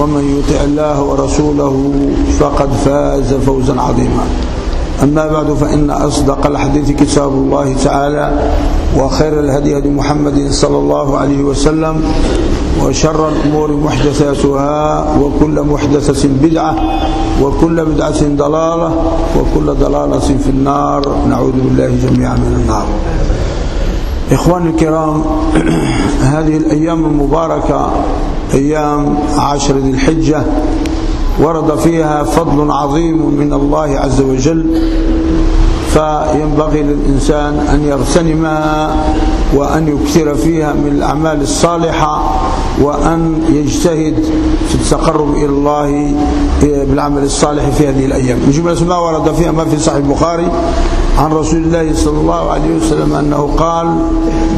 ومن يطع الله ورسوله فقد فاز فوزا عظيما. أما بعد فإن أصدق الحديث كتاب الله تعالى وخير الهدي هدي محمد صلى الله عليه وسلم وشر الأمور محدثاتها وكل محدثة بدعة وكل بدعة ضلالة وكل ضلالة في النار. نعوذ بالله جميعا من النار. إخواني الكرام هذه الأيام المباركة أيام عشر ذي الحجة ورد فيها فضل عظيم من الله عز وجل فينبغي للإنسان أن يغتنمها وأن يكثر فيها من الأعمال الصالحة وأن يجتهد في التقرب إلى الله بالعمل الصالح في هذه الأيام. من جملة ما ورد فيها ما في صحيح البخاري عن رسول الله صلى الله عليه وسلم أنه قال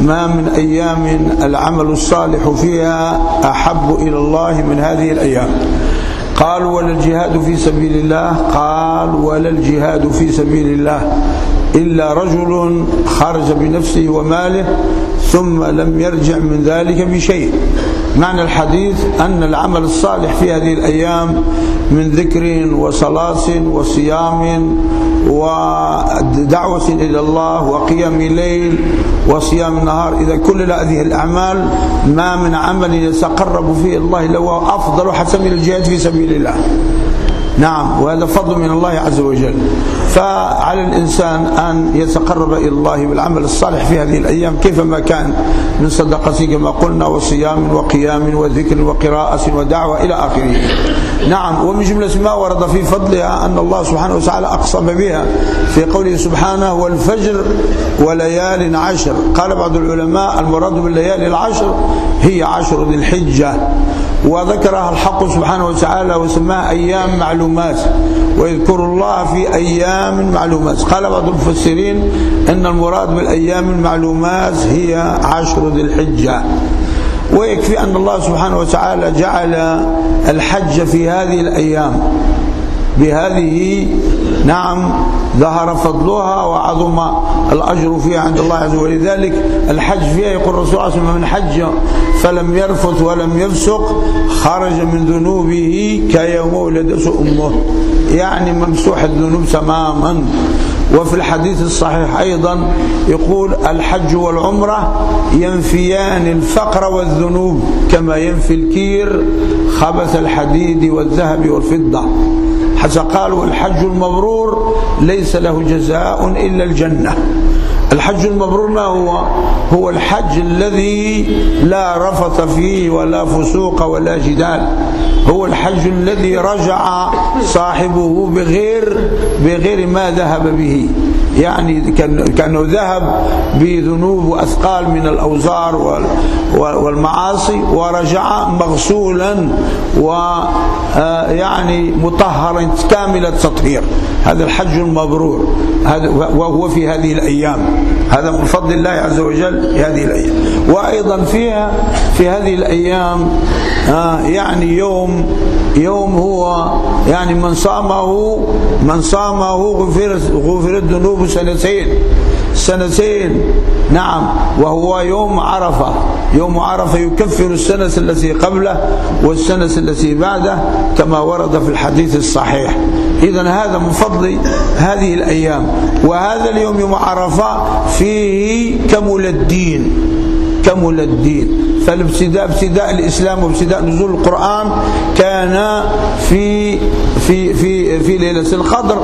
ما من أيام العمل الصالح فيها أحب إلى الله من هذه الأيام. قال ولا الجهاد في سبيل الله. قال ولا الجهاد في سبيل الله. إلا رجل خرج بنفسه وماله ثم لم يرجع من ذلك بشيء. معنى الحديث أن العمل الصالح في هذه الأيام من ذكر وصلاة وصيام ودعوة إلى الله وقيام ليل وصيام نهار إذا كل هذه الأعمال ما من عمل يتقرب فيه الله لو أفضل من الجهاد في سبيل الله. نعم وهذا فضل من الله عز وجل. فعلى الإنسان أن يتقرب إلى الله بالعمل الصالح في هذه الأيام كيفما كان من صدقة كما قلنا وصيام وقيام وذكر وقراءة ودعوة إلى آخره. نعم ومن جملة ما ورد في فضلها أن الله سبحانه وتعالى أقسم بها في قوله سبحانه والفجر وليال عشر. قال بعض العلماء المراد بالليالي العشر هي عشر ذي الحجة وذكرها الحق سبحانه وتعالى وسماها أيام معلومات ويذكر الله في أيام معلومات. قال بعض المفسرين أن المراد بالأيام المعلومات هي عشر ذي الحجة. ويكفي أن الله سبحانه وتعالى جعل الحج في هذه الأيام بهذه نعم ظهر فضلها وعظم الأجر فيها عند الله عز وجل. لذلك الحج فيها يقول الرسول صلى الله عليه وسلم من حج فلم يرفث ولم يفسق خرج من ذنوبه كيوم ولدته أمه. يعني ممسوح الذنوب تماما. وفي الحديث الصحيح أيضا يقول الحج والعمرة ينفيان الفقر والذنوب كما ينفي الكير خبث الحديد والذهب والفضة. حتى قال والحج المبرور ليس له جزاء إلا الجنة. الحج المبرور ما هو؟ هو الحج الذي لا رفث فيه ولا فسوق ولا جدال. هو الحج الذي رجع صاحبه بغير بغير ما ذهب به. يعني كأنه ذهب بذنوب وأثقال من الأوزار والمعاصي ورجع مغسولا ويعني مطهرا كامل التطهير. هذا الحج المبرور. وهو في هذه الأيام. هذا من فضل الله عز وجل في هذه الأيام. وأيضا فيها في هذه الأيام يعني يوم يوم هو يعني من صامه من صامه غفرت غفرت سنتين. سنتين. نعم. وهو يوم عرفة. يوم عرفة يكفر السنة التي قبله والسنة التي بعده كما ورد في الحديث الصحيح. إذا هذا من فضل هذه الأيام. وهذا اليوم يوم عرفة فيه كمل الدين. كمل الدين. فالابتداء ابتداء الإسلام وابتداء نزول القرآن كان في في في في ليلة القدر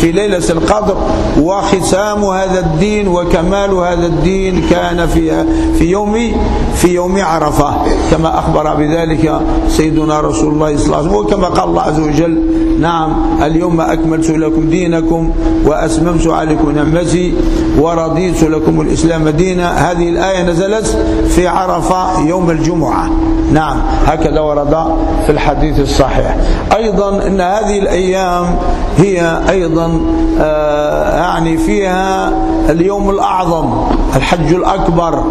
في ليلة القدر. وختام هذا الدين وكمال هذا الدين كان في في يوم في يوم عرفة. كما أخبر بذلك سيدنا رسول الله صلى الله عليه وسلم. وكما قال الله عز وجل نعم اليوم أكملت لكم دينكم وأسممت عليكم نعمتي ورضيت لكم الإسلام دينا. هذه الآية نزلت في عرفة يوم الجمعة. نعم هكذا ورد في الحديث الصحيح. أيضا إن هذه الأيام هي أيضا آه يعني فيها اليوم الأعظم الحج الأكبر.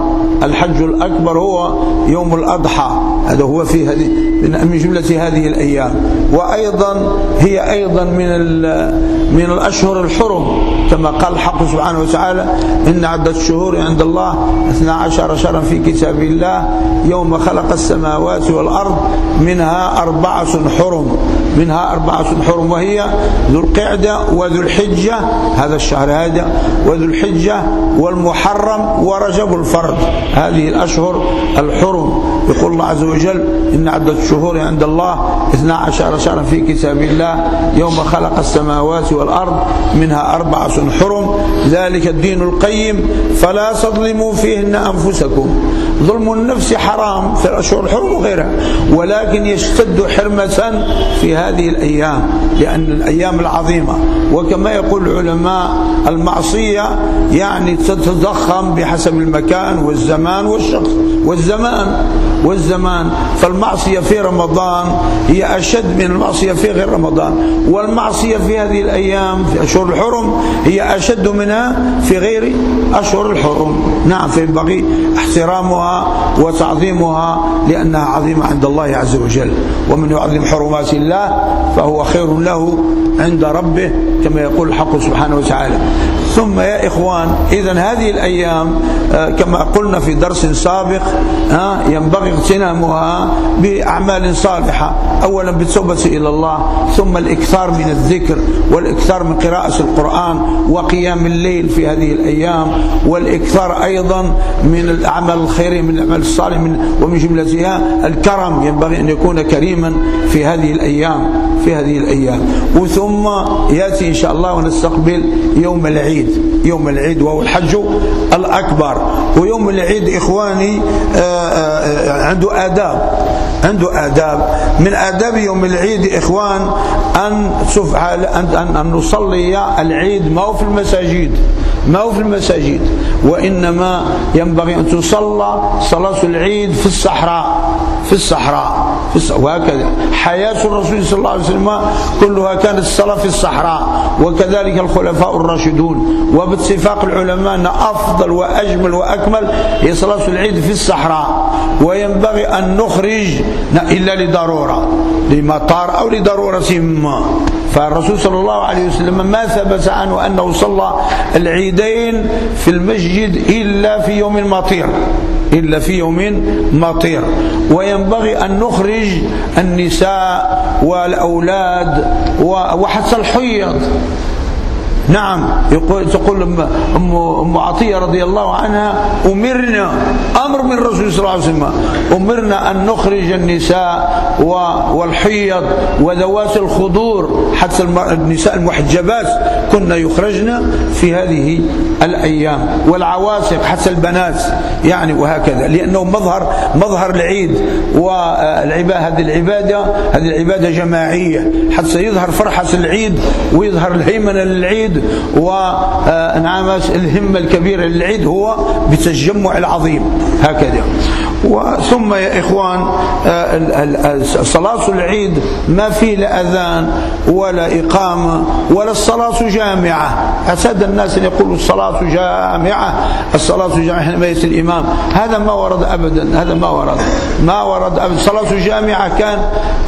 الحج الأكبر هو يوم الأضحى. هذا هو في هذه من جملة هذه الأيام. وأيضا هي أيضا من من الأشهر الحرم. كما قال الحق سبحانه وتعالى إن عدة الشهور عند الله 12 شهرا في كتاب الله يوم خلق السماوات والأرض منها أربعة حرم. منها أربعة حرم وهي ذو القعدة وذو الحجة هذا الشهر هذا وذو الحجة والمحرم ورجب الفرد هذه الأشهر الحرم. يقول الله عز وجل إن عدة الشهور عند الله 12 شهرا في كتاب الله يوم خلق السماوات والأرض منها أربعة حرم ذلك الدين القيم فلا تظلموا فيهن أنفسكم. ظلم النفس حرام في الأشهر الحرم وغيرها. ولكن يشتد حرمة في هذه الأيام لأن الأيام العظيمة. وكما يقول العلماء المعصية يعني تتضخم بحسب المكان والزمان والشخص. والزمان والزمان. فالمعصية في رمضان هي أشد من المعصية في غير رمضان. والمعصية في هذه الأيام في أشهر الحرم هي أشد منها في غير أشهر الحرم. نعم فينبغي احترامها وتعظيمها لأنها عظيمة عند الله عز وجل. ومن يعظم حرمات الله فهو خير له عند ربه كما يقول الحق سبحانه وتعالى. ثم يا إخوان إذا هذه الأيام آه، كما قلنا في درس سابق ينبغي اغتنامها بأعمال صالحة. أولا بالتوبة إلى الله ثم الإكثار من الذكر والإكثار من قراءة القرآن وقيام الليل في هذه الأيام والإكثار أيضا من الأعمال الخيرية. من الأعمال الصالحة ومن جملتها الكرم. ينبغي أن يكون كريما في هذه الأيام في هذه الأيام. وثم يأتي إن شاء الله ونستقبل يوم العيد. يوم العيد وهو الحج الأكبر. ويوم العيد إخواني آه، آآ آه، عنده آداب. عنده آداب. من آداب يوم العيد إخوان أن, أن, أن نصلي العيد ما هو في المساجد. ما هو في المساجد؟ وإنما ينبغي أن تصلى صلاة العيد في الصحراء في الصحراء في الصحراء وهكذا. حياة الرسول صلى الله عليه وسلم كلها كانت الصلاة في الصحراء. وكذلك الخلفاء الراشدون. وباتفاق العلماء أن أفضل وأجمل وأكمل هي صلاة العيد في الصحراء. وينبغي أن نخرج إلا لضرورة لمطار أو لضرورة ما فالرسول صلى الله عليه وسلم ما ثبت عنه أنه صلى العيدين في المسجد إلا في يوم مطير إلا في يوم مطير. وينبغي أن نخرج النساء والأولاد وحتى الحيض. نعم يقول تقول أم, أم عطية رضي الله عنها أمرنا أمر من الرسول صلى الله عليه وسلم أمرنا أن نخرج النساء والحيض وذوات الخضور حتى النساء المحجبات كنا يخرجن في هذه الأيام والعواسق حتى البنات يعني وهكذا لأنه مظهر مظهر العيد والعبادة هذه العبادة هذه العبادة جماعية حتى يظهر فرحة العيد ويظهر الهيمنة للعيد ونعم الهمة الكبيرة للعيد هو بالتجمع العظيم هكذا. ثم يا إخوان صلاة العيد ما فيه لا أذان ولا إقامة ولا الصلاة جامعة. اعتاد الناس أن يقولوا الصلاة جامعة. الصلاة جامعة حينما يأتي الإمام. هذا ما ورد أبدا هذا ما ورد. ما ورد أبدا. الصلاة جامعة كان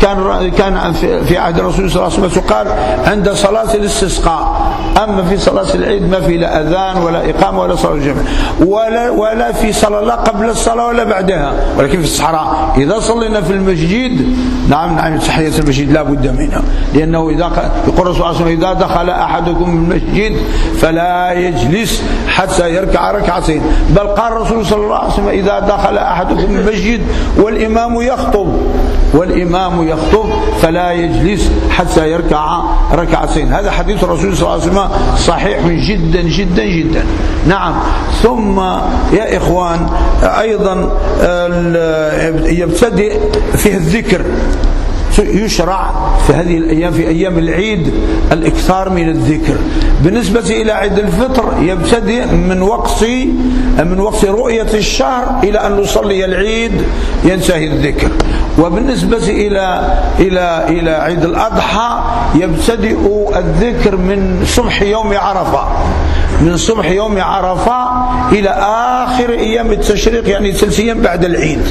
كان كان في عهد الرسول صلى الله عليه وسلم قال عند صلاة الاستسقاء. أما في صلاة العيد ما في لا أذان ولا إقامة ولا صلاة جمع ولا, ولا في صلاة لا قبل الصلاة ولا بعدها. ولكن في الصحراء. إذا صلينا في المسجد نعم نعم تحية المسجد لا بد منها. لأنه إذا يقول الرسول صلى الله عليه وسلم إذا دخل أحدكم المسجد فلا يجلس حتى يركع ركعتين. بل قال الرسول صلى الله عليه وسلم إذا دخل أحدكم المسجد والإمام يخطب. والإمام يخطب فلا يجلس حتى يركع ركعتين. هذا حديث الرسول صلى الله عليه وسلم صحيح جدا جدا جدا. نعم. ثم يا إخوان أيضا يبتدئ فيه الذكر. يشرع في هذه الأيام في أيام العيد الإكثار من الذكر. بالنسبة إلى عيد الفطر يبتدئ من وقت من وقت رؤية الشهر إلى أن نصلي العيد ينتهي الذكر. وبالنسبة إلى إلى إلى عيد الأضحى يبتدئ الذكر من صبح يوم عرفة. من صبح يوم عرفة إلى آخر أيام التشريق يعني ثلاث أيام بعد العيد.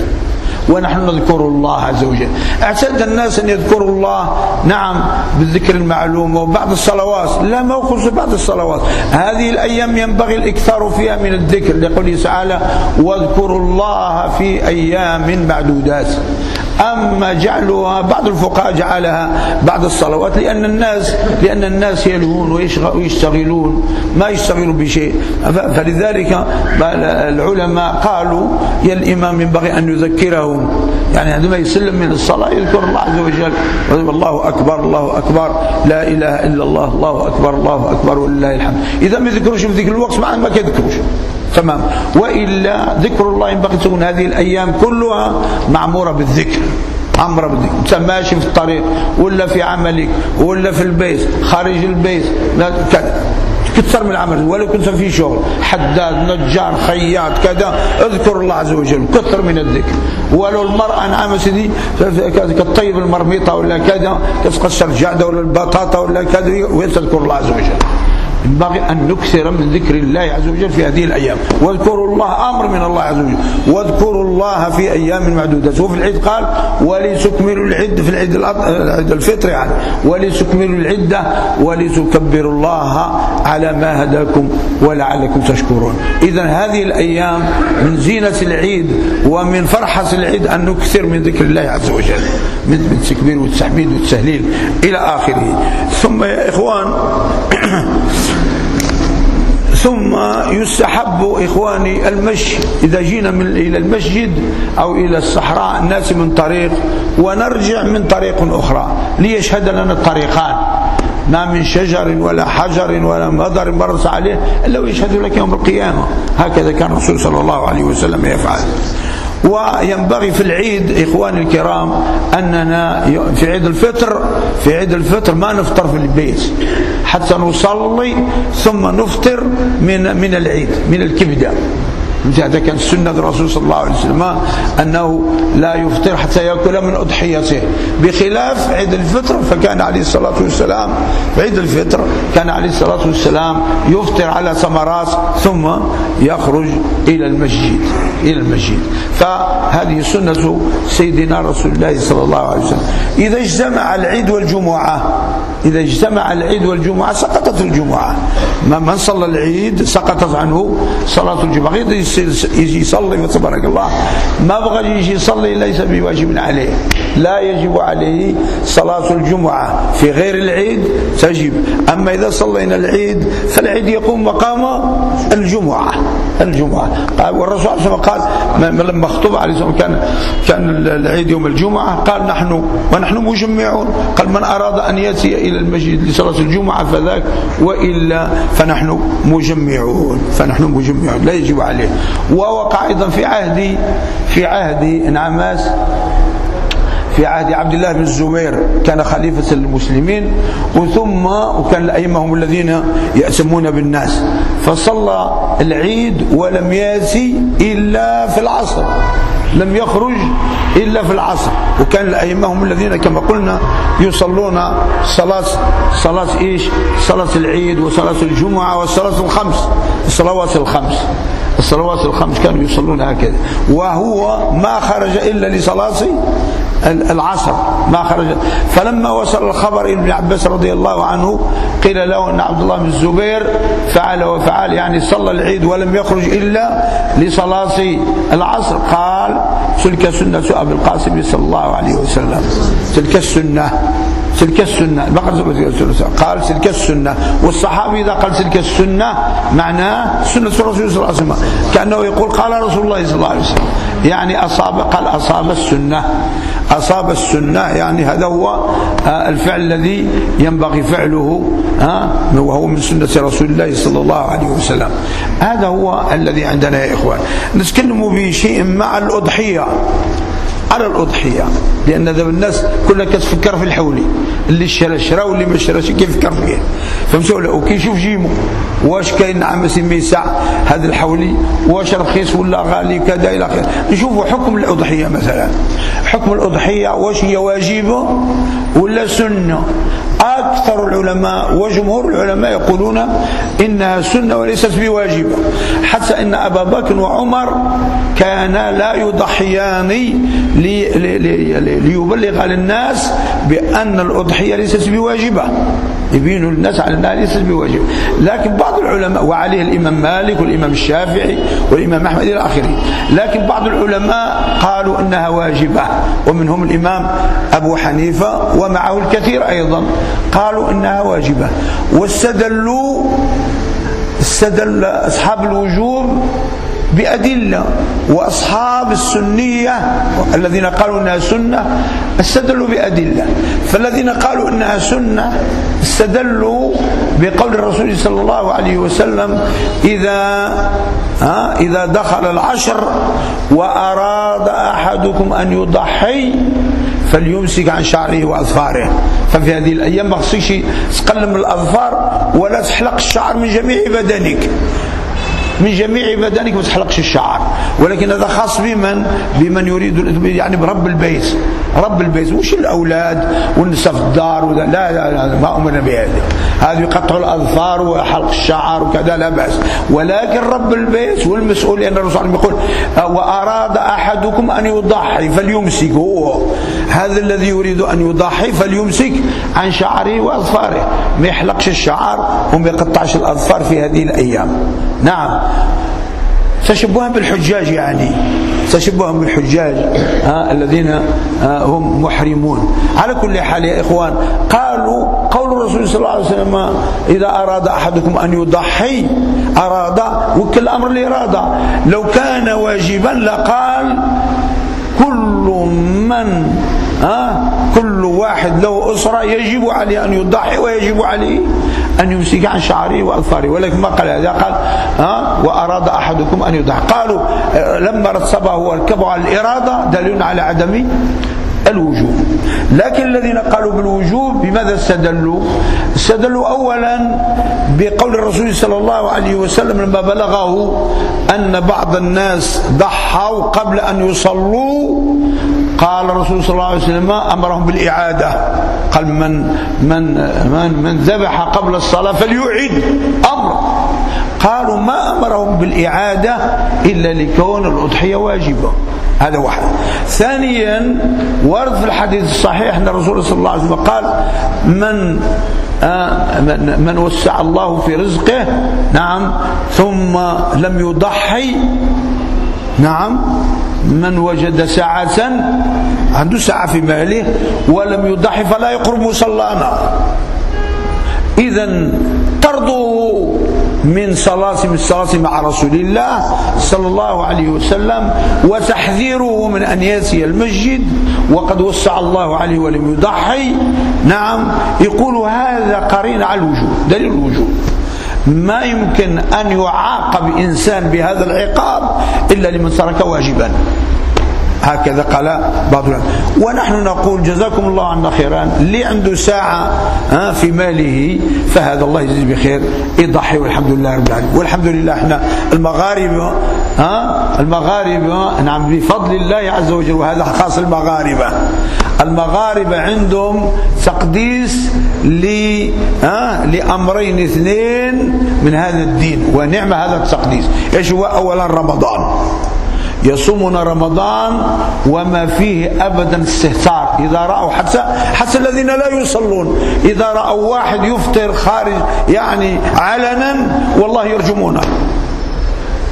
ونحن نذكر الله عز وجل. اعتاد الناس أن يذكروا الله نعم بالذكر المعلوم وبعض الصلوات. لا موقف بعض الصلوات. هذه الأيام ينبغي الإكثار فيها من الذكر. لقوله تعالى واذكروا الله في أيام معدودات. أما جعلها بعض الفقهاء جعلها بعد الصلوات لأن الناس لأن الناس يلهون ويشتغلون ما يشتغلوا بشيء. فلذلك العلماء قالوا يا الإمام ينبغي أن يذكرهم. يعني عندما يسلم من الصلاة يذكر الله عز وجل. الله أكبر الله أكبر لا إله إلا الله الله أكبر الله أكبر ولله الحمد. إذا ما يذكروش في ذيك الوقت ما كيذكروش تمام. وإلا ذكر الله ينبغي تكون هذه الأيام كلها معمورة بالذكر عمرة بالذكر. أنت ماشي في الطريق ولا في عملك ولا في البيت خارج البيت كذا. كثر من العمل ولو كنت في شغل حداد نجار خياط كذا اذكر الله عز وجل كثر من الذكر. ولو المرأة نعم سيدي كالطيب المرميطة ولا كذا كتقشر الجعدة ولا البطاطا ولا كذا وتذكر الله عز وجل. ينبغي أن نكثر من ذكر الله عز وجل في هذه الأيام. واذكروا الله أمر من الله عز وجل. واذكروا الله في أيام معدودة. وفي العيد قال ولتكملوا العد في العيد الفطر يعني. ولتكملوا العدة ولتكبروا الله على ما هداكم ولعلكم تشكرون. إذا هذه الأيام من زينة العيد ومن فرحة العيد أن نكثر من ذكر الله عز وجل. من التكبير والتحميد والتهليل إلى آخره. ثم يا إخوان ثم يستحب إخواني المشي. إذا جينا من إلى المسجد أو إلى الصحراء الناس من طريق ونرجع من طريق أخرى. ليشهد لنا الطريقان. ما من شجر ولا حجر ولا مضر مرس عليه إلا ويشهد لك يوم القيامة. هكذا كان الرسول صلى الله عليه وسلم يفعل. وينبغي في العيد إخواني الكرام أننا في عيد الفطر في عيد الفطر ما نفطر في البيت. حتى نصلي ثم نفطر من من العيد من الكبدة. هذا كان سنة الرسول صلى الله عليه وسلم أنه لا يفطر حتى يأكل من أضحيته. بخلاف عيد الفطر فكان عليه الصلاة والسلام عيد الفطر كان عليه الصلاة والسلام يفطر على ثمرات ثم يخرج إلى المسجد إلى المسجد. فهذه سنة سيدنا رسول الله صلى الله عليه وسلم. إذا اجتمع العيد والجمعة إذا اجتمع العيد والجمعة سقطت الجمعة. من صلى العيد سقطت عنه صلاة الجمعة. يجي يصلي تبارك الله. ما بغى يجي يصلي ليس بواجب عليه. لا يجب عليه صلاة الجمعة. في غير العيد تجب. أما إذا صلينا العيد فالعيد يقوم مقام الجمعة. الجمعة. والرسول صلى الله عليه وسلم قال لما خطب عليه الصلاة كان كان العيد يوم الجمعة قال نحن ونحن مجمعون. قال من أراد أن يأتي إلى المسجد لصلاة الجمعة فذاك وإلا فنحن مجمعون. فنحن مجمعون. لا يجب عليه. ووقع أيضا في عهد في عهد انعماس في عهد عبد الله بن الزبير كان خليفة المسلمين وثم وكان الأئمة هم الذين يأسمون بالناس. فصلى العيد ولم يأتي إلا في العصر. لم يخرج إلا في العصر. وكان الأئمة هم الذين كما قلنا يصلون صلاة صلاة إيش؟ صلاة العيد وصلاة الجمعة والصلاة الخمس. الصلوات الخمس. الصلوات الخمس كانوا يصلون هكذا. وهو ما خرج إلا لصلاة العصر. ما خرج. فلما وصل الخبر إلى ابن عباس رضي الله عنه قيل له أن عبد الله بن الزبير فعل وفعل يعني صلى العيد ولم يخرج إلا لصلاة العصر. قال تلك سنة أبي القاسم صلى الله عليه وسلم. تلك السنة. تلك السنة. قال تلك السنة. والصحابي إذا قال تلك السنة معناه سنة الرسول صلى الله عليه وسلم. كأنه يقول قال رسول الله صلى الله عليه وسلم. يعني أصاب قال أصاب السنة. أصاب السنة. يعني هذا هو آه، الفعل الذي ينبغي فعله وهو من سنة رسول الله صلى الله عليه وسلم. هذا هو الذي عندنا يا إخوان. نتكلم بشيء مع الأضحية. على الأضحية. لأن ذا الناس كلها كتفكر في الحولي. اللي شرا شرا واللي ما شراش كيفكر فيه. فهمتوا ولا؟ وكيشوف جيمو. واش كاين نعم ميسع هذا الحولي؟ واش رخيص ولا غالي كذا إلى آخره. نشوفوا حكم الأضحية مثلا. حكم الأضحية واش هي واجبة ولا سنة؟ أكثر العلماء وجمهور العلماء يقولون إنها سنة وليست بواجبة حتى إن أبا بكر وعمر كانا لا يضحيان لي لي لي ليبلغ للناس بأن الأضحية ليست بواجبة. يبين للناس على أنها ليست بواجبة. لكن بعض العلماء وعليه الإمام مالك والإمام الشافعي والإمام أحمد إلى آخره. لكن بعض العلماء قالوا أنها واجبة. ومنهم الإمام أبو حنيفة ومعه الكثير أيضا. قالوا إنها واجبة. واستدلوا استدل أصحاب الوجوب بأدلة. وأصحاب السنية الذين قالوا أنها سنة استدلوا بأدلة. فالذين قالوا أنها سنة استدلوا بقول الرسول صلى الله عليه وسلم إذا إذا دخل العشر وأراد أحدكم أن يضحي فليمسك عن شعره وأظفاره. ففي هذه الأيام ما خصكش تقلم الأظفار ولا تحلق الشعر من جميع بدنك. من جميع بدنك ما تحلقش الشعر. ولكن هذا خاص بمن؟ بمن يريد يعني برب البيت. رب البيت. مش الأولاد؟ والنساء في الدار لا لا, لا ما أمرنا بهذا هذا يقطع الأظفار وحلق الشعر وكذا لا بأس. ولكن رب البيت والمسؤول لأن الرسول عليه يقول وأراد أحدكم أن يضحي فليمسك هو هذا الذي يريد أن يضحي فليمسك عن شعره وأظفاره. ما يحلقش الشعر وما يقطعش الأظفار في هذه الأيام. نعم. تشبها بالحجاج يعني. تشبها بالحجاج. ها الذين ها هم محرمون. على كل حال يا إخوان قالوا قول الرسول صلى الله عليه وسلم إذا أراد أحدكم أن يضحي أراد وكل أمر الإرادة لو كان واجبا لقال كل من ها؟ كل واحد له أسرة يجب عليه أن يضحي ويجب عليه أن يمسك عن شعره وأظفاره ولكن ما قال هذا؟ قال ها؟ وأراد أحدكم أن يضحي. قالوا لما رتبه وركبه على الإرادة دليل على عدم الوجوب. لكن الذين قالوا بالوجوب بماذا استدلوا؟ استدلوا أولا بقول الرسول صلى الله عليه وسلم لما بلغه أن بعض الناس ضحوا قبل أن يصلوا قال الرسول صلى الله عليه وسلم أمرهم بالإعادة؟ قال من من من, من ذبح قبل الصلاة فليعيد أمر. قالوا ما أمرهم بالإعادة إلا لكون الأضحية واجبة. هذا واحد. ثانيا ورد في الحديث الصحيح أن الرسول صلى الله عليه وسلم قال من آه من وسع الله في رزقه نعم ثم لم يضحي نعم من وجد ساعة عنده ساعة في ماله ولم يضحي فلا يقرب مصلانا إذا طرده من صلاة من الصلاة مع رسول الله صلى الله عليه وسلم وتحذيره من أن يأتي المسجد وقد وسع الله عليه ولم يضحي. نعم يقول هذا قرين على الوجود دليل الوجود ما يمكن أن يعاقب إنسان بهذا العقاب إلا لمن ترك واجبا. هكذا قال بعض ونحن نقول جزاكم الله عنا خيرا. اللي عنده ساعة في ماله فهذا الله يجزيه بخير. يضحي والحمد لله رب العالمين. والحمد لله إحنا المغاربة ها المغاربة نعم بفضل الله عز وجل وهذا خاص المغاربة. المغاربة عندهم تقديس لأمرين اثنين من هذا الدين ونعم هذا التقديس. إيش هو اولا؟ رمضان. يصومون رمضان وما فيه أبدا استهتار. إذا رأوا حتى حتى الذين لا يصلون. إذا رأوا واحد يفطر خارج يعني علنا والله يرجمونه.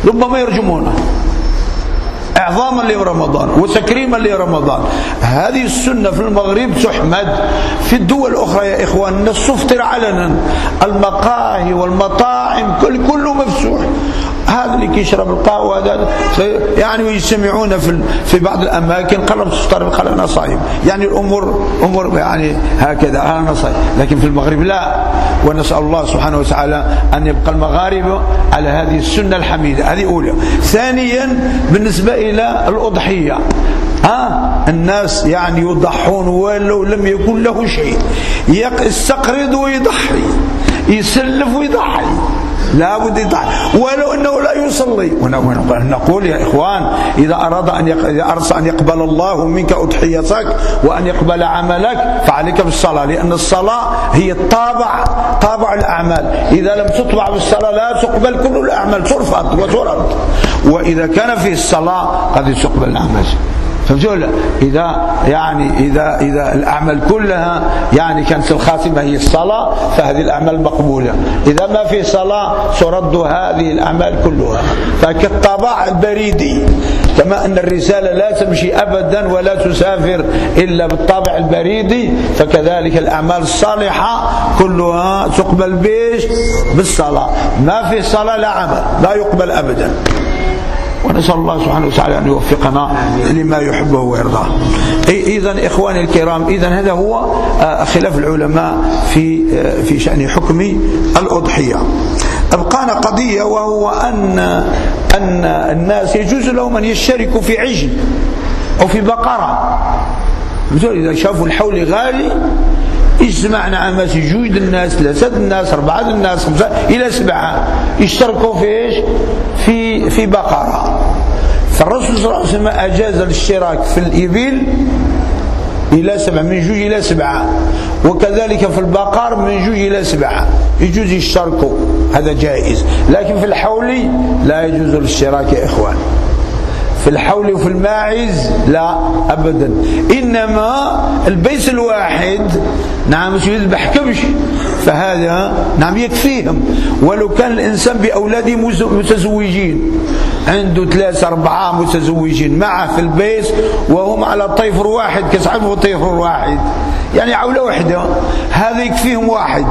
ربما يرجمونه. اعظاما لرمضان وتكريما لرمضان. هذه السنة في المغرب تحمد. في الدول الأخرى يا إخوان الناس تفطر علنا. المقاهي والمطاعم كل كله مفتوح. هذا اللي كيشرب القهوة هذا يعني ويجتمعون في في بعض الأماكن قال تفطر قال أنا صايم يعني الأمور أمور يعني هكذا أنا صايم لكن في المغرب لا. ونسأل الله سبحانه وتعالى أن يبقى المغاربة على هذه السنة الحميدة. هذه أولى. ثانيا بالنسبة إلى الأضحية. ها؟ الناس يعني يضحون ولو لم يكن له شيء. يستقرض ويضحي. يسلف ويضحي. لا بد يضحي ولو إنه لا يصلي. ونقول يا إخوان إذا أراد أن ارسى أن يقبل الله منك أضحيتك وأن يقبل عملك فعليك بالصلاة لأن الصلاة هي الطابع طابع الأعمال. إذا لم تطبع بالصلاة لا تقبل كل الأعمال ترفض وترد. وإذا كان فيه الصلاة قد تقبل الأعمال. فهمتوا إذا يعني إذا إذا الأعمال كلها يعني كانت الخاتمة هي الصلاة فهذه الأعمال مقبولة. إذا ما في صلاة ترد هذه الأعمال كلها. فكالطبع البريدي كما أن الرسالة لا تمشي أبدا ولا تسافر إلا بالطابع البريدي فكذلك الأعمال الصالحة كلها تقبل بيش بالصلاة. ما في صلاة لا عمل لا يقبل أبدا. ونسأل الله سبحانه وتعالى أن يوفقنا لما يحبه ويرضاه. إذا إخواني الكرام إذا هذا هو آه، خلاف العلماء في آه، في شأن حكم الأضحية. أبقانا قضية وهو أن أن الناس يجوز لهم أن يشتركوا في عجل أو في بقرة. إذا شافوا الحول غالي اجتمعنا عامات جوج الناس ثلاثة الناس أربعة الناس خمسة إلى سبعة. يشتركوا في إيش؟ في في بقرة. فالرسول صلى الله عليه وسلم أجاز الاشتراك في الإبل إلى سبعة من جوج إلى سبعة. وكذلك في البقر من جوج إلى سبعة. يجوز يشتركوا هذا جائز. لكن في الحول لا يجوز الاشتراك يا إخوان. في الحول وفي الماعز لا أبدا. إنما البيت الواحد نعم يذبح كبش فهذا نعم يكفيهم. ولو كان الإنسان بأولاده متزوجين. عنده ثلاثة أربعة متزوجين معه في البيت وهم على طيفر واحد كسعبه طيفر واحد. يعني عولة واحدة. هذا يكفيهم واحد.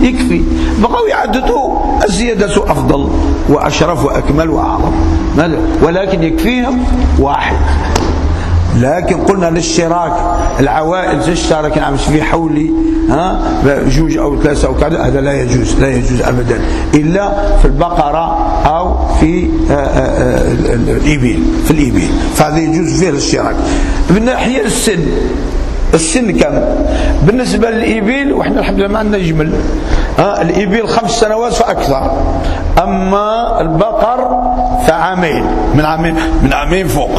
يكفي. بقوا يعددوا. الزيادة أفضل وأشرف وأكمل وأعظم. ولكن يكفيهم واحد. لكن قلنا الاشتراك العوائل تشترك نعم في حولي ها جوج أو ثلاثة أو كذا هذا لا يجوز لا يجوز ابدا. إلا في البقرة أو في آه، آه، آه، الإبل في الإبل. فهذا يجوز فيه الاشتراك من ناحية السن السن كم؟ بالنسبة للإبل وإحنا الحمد لله ما عندنا جمل ها الإبل خمس سنوات فأكثر. أما البقر فعامين من عامين من عامين فوق.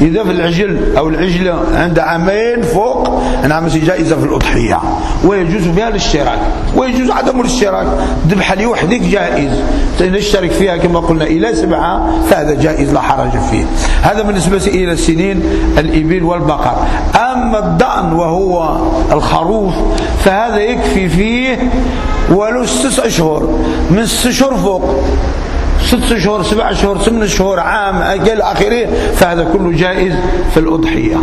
إذا في العجل أو العجلة عند عامين فوق نعم جائزة في الأضحية. ويجوز فيها الاشتراك. ويجوز عدم الاشتراك. ذبحة لوحدك جائز. نشترك فيها كما قلنا إلى سبعة فهذا جائز لا حرج فيه. هذا بالنسبة إلى السنين الإبل والبقر. أما الضأن وهو الخروف فهذا يكفي فيه ولو ست أشهر. من ست أشهر فوق. ست شهور سبع شهور ثمان شهور عام أجل آخره فهذا كله جائز في الأضحية.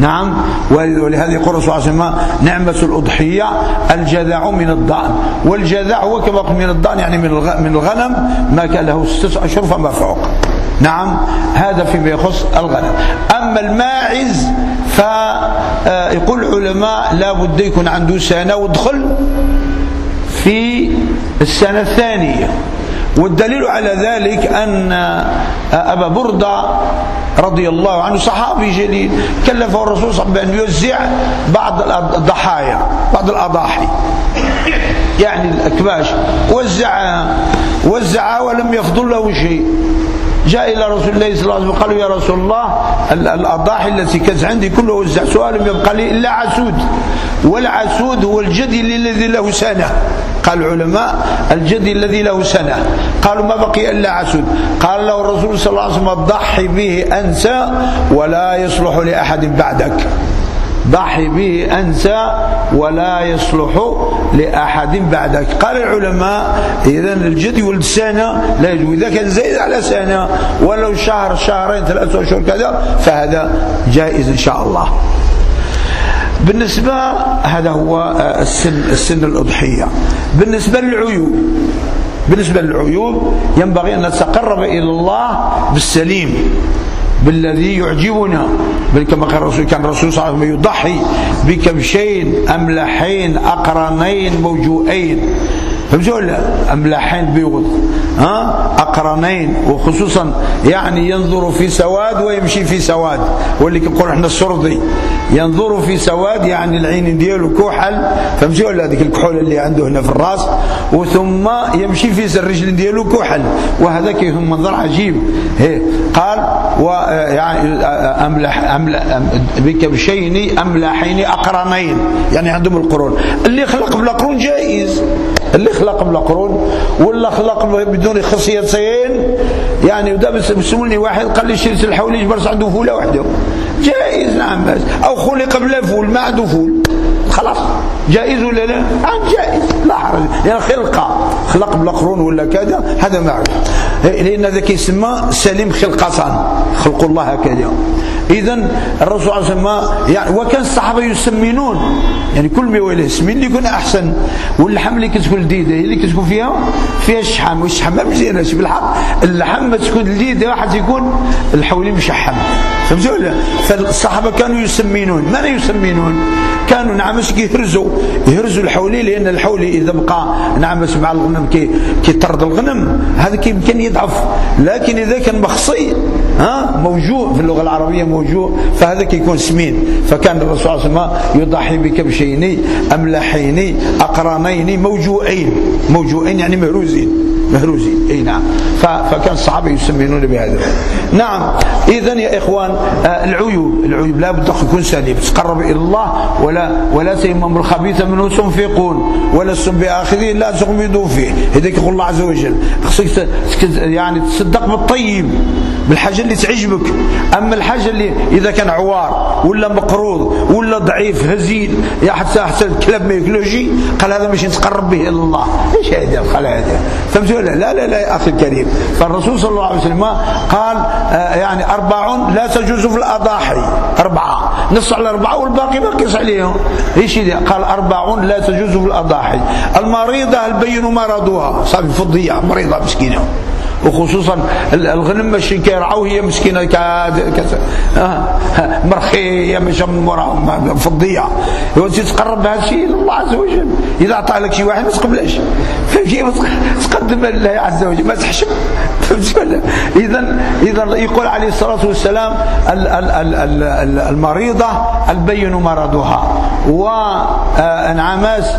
نعم؟ ولهذا يقول الرسول صلى الله عليه وسلم نعمة الأضحية الجذع من الضأن. والجذع هو كما من الضأن يعني من من الغنم ما كان له ستة أشهر فما فوق. نعم؟ هذا فيما يخص الغنم. أما الماعز فيقول العلماء لا بد يكون عنده سنة ودخل في السنة الثانية. والدليل على ذلك أن أبا بردة رضي الله عنه صحابي جليل كلفه الرسول صلى الله عليه وسلم بأن يوزع بعض الضحايا بعض الأضاحي. يعني الأكباش وزعها وزعها ولم يفضل له شيء. جاء إلى رسول الله صلى الله عليه وسلم قالوا يا رسول الله الأضاحي التي كانت عندي كله وزع سؤال يبقى لي إلا عسود والعسود هو الجدي الذي له سنة. قال العلماء الجدي الذي له سنة. قالوا ما بقي إلا عسود. قال له الرسول صلى الله عليه وسلم ضحي به أنت ولا يصلح لأحد بعدك. ضحي به أنت ولا يصلح لأحد بعدك. قال العلماء إذا الجدي ولد سنة لا يجوز. إذا كان زايد على سنة ولو شهر شهرين ثلاثة أشهر كذا فهذا جائز إن شاء الله. بالنسبة هذا هو السن, السن الأضحية. بالنسبة للعيوب بالنسبة للعيوب ينبغي أن نتقرب إلى الله بالسليم. بالذي يعجبنا بل كما قال الرسول كان الرسول صلى الله عليه وسلم يضحي بكبشين أملحين أقرنين موجوئين فهمتوا ولا؟ أملاحين بيض ها؟ أقرنين. وخصوصا يعني ينظر في سواد ويمشي في سواد. واللي كنقول إحنا السرضي ينظر في سواد يعني العين ديالو كحل فهمتوا ولا؟ هذيك الكحول اللي عنده هنا في الراس. وثم يمشي في الرجل ديالو كحل وهذا كيهم منظر عجيب. هي قال و يعني أملح أملح بكبشين أملحين أقرنين. يعني عندهم القرون. اللي خلق بلا قرون جائز اللي خلق بلا قرون ولا خلق بدون خصيتين يعني ودا بسولني واحد قال لي شريت الحوليج برس عنده فوله وحده. جائز نعم بس. أو خلق بلا فول ما عنده فول. خلاص. جائز ولا لا؟ عن جائز لا حرج. يعني خلقة. خلق بلا قرون ولا كذا هذا ما لأن ذاك يسمى سليم خلقه خلق الله هكذا اذا الرسول صلى الله عليه وسلم يعني وكان الصحابة يسمنون يعني كل ما يولي سمين اللي يكون أحسن؟ واللحم اللي كتكون لذيذة هي اللي كتكون فيها؟ فيها الشحم. والشحم ما مزيانه بالحق اللحم ما تكون لذيذة واحد يكون الحولي مشحم. فهمتوا ولا فالصحابة كانوا يسمينون. ماذا يسمينون؟ كانوا نعمش كيهرزوا يهرزوا. الحولي لأن الحولي إذا بقى نعمش مع الغنم كي كيطرد الغنم هذا يمكن يضعف. لكن إذا كان مخصي ها موجوع في اللغة العربية موجوع فهذا كيكون سمين. فكان الرسول صلى الله عليه وسلم يضحي بكبشين املحين اقرانين موجوعين. موجوعين يعني مهروزين. مهروزين. إي نعم. فكان الصحابه يسمينون بهذا. نعم. اذا يا إخوان آه، العيوب. العيوب. لا بد يكون سليم. تقرب إلى الله ولا ولا تيمم الخبيث منه تنفقون ولستم بآخذه لا تغمضوا فيه. هذاك يقول الله عز وجل. خصك يعني تصدق بالطيب بالحاجة اللي تعجبك. أما الحاجة اللي إذا كان عوار ولا مقروض ولا ضعيف هزيل يا حتى حتى الكلاب ما ياكلوش قال هذا ماشي نتقرب به إلى الله. إيش هذا قال هذا فهمت؟ ولا لا لا لا يا أخي الكريم. فالرسول صلى الله عليه وسلم قال آه، يعني أربع لا تجوز في الأضاحي. أربعة. نص على أربعة والباقي ما قيس عليهم. إيش قال أربع لا تجوز في الأضاحي. المريضة البين مرضها. صافي فضية مريضة مسكينة. وخصوصا الغنم ماشي كيرعوا هي مسكينة كذا. مرخية ماشي من فضية. وانت تقرب بهذا الشيء لله عز وجل. إذا عطى لك شي واحد ما تقبلش فهمتي؟ تقدم لله عز وجل. ما تحشم. اذا اذا يقول عليه الصلاة والسلام المريضة البين مرضها. وانعماس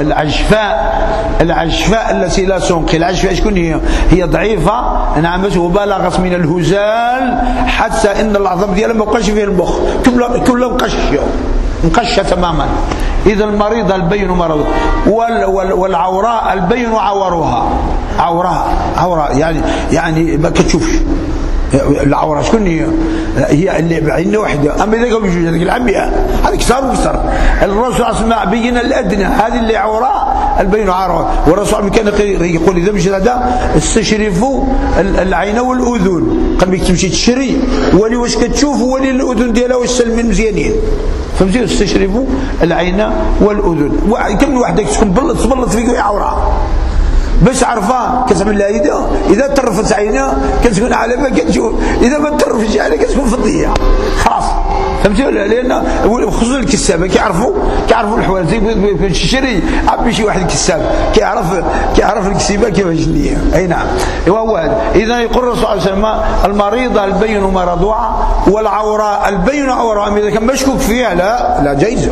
العجفاء العجفاء التي لا سنقي. العجفاء شكون هي؟ هي ضعيفة. انعمس وبلغت من الهزال. حتى إن العظم ديالها ما بقاش فيه المخ. كلها كلها مقشه مقشة تماما. إذا المريضه البين مرض. والعوراء البين عورها عوراء. عوراء. يعني يعني ما كتشوفش. العورة شكون هي؟ هي اللي بعين وحده أما إذا قالوا جوج هذيك العمياء هذيك كثار وكثر الرسول اسمع بين الأدنى. هذه اللي عوراء البين عوراء والرسول كان يقول إذا مشيت هذا استشرفوا العين والأذن. قبل تمشي تشري. ولي واش كتشوف؟ ولي الأذن ديالها واش سلمين مزيانين. فهمتي؟ استشرفوا العين والأذن. كم وحدك تكون بلط تبلط فيك عوراء باش عرفها كتعمل لها يدها إذا طرفت عينها كتكون على ما كتشوف إذا ما طرفتش عينها كتكون فضية. خلاص. فهمتي ولا لأن خصوصا الكسابه كيعرفوا؟ كيعرفوا الحوال زي الشري عبي شي واحد كساب كيعرف كيعرف الكسيبة كيفاش هي أي نعم. وهو هذا. إذا يقول الرسول صلى الله عليه وسلم المريضه البين مرضها والعوراء البين عوراء إذا كان مشكوك فيها لا لا جايزة.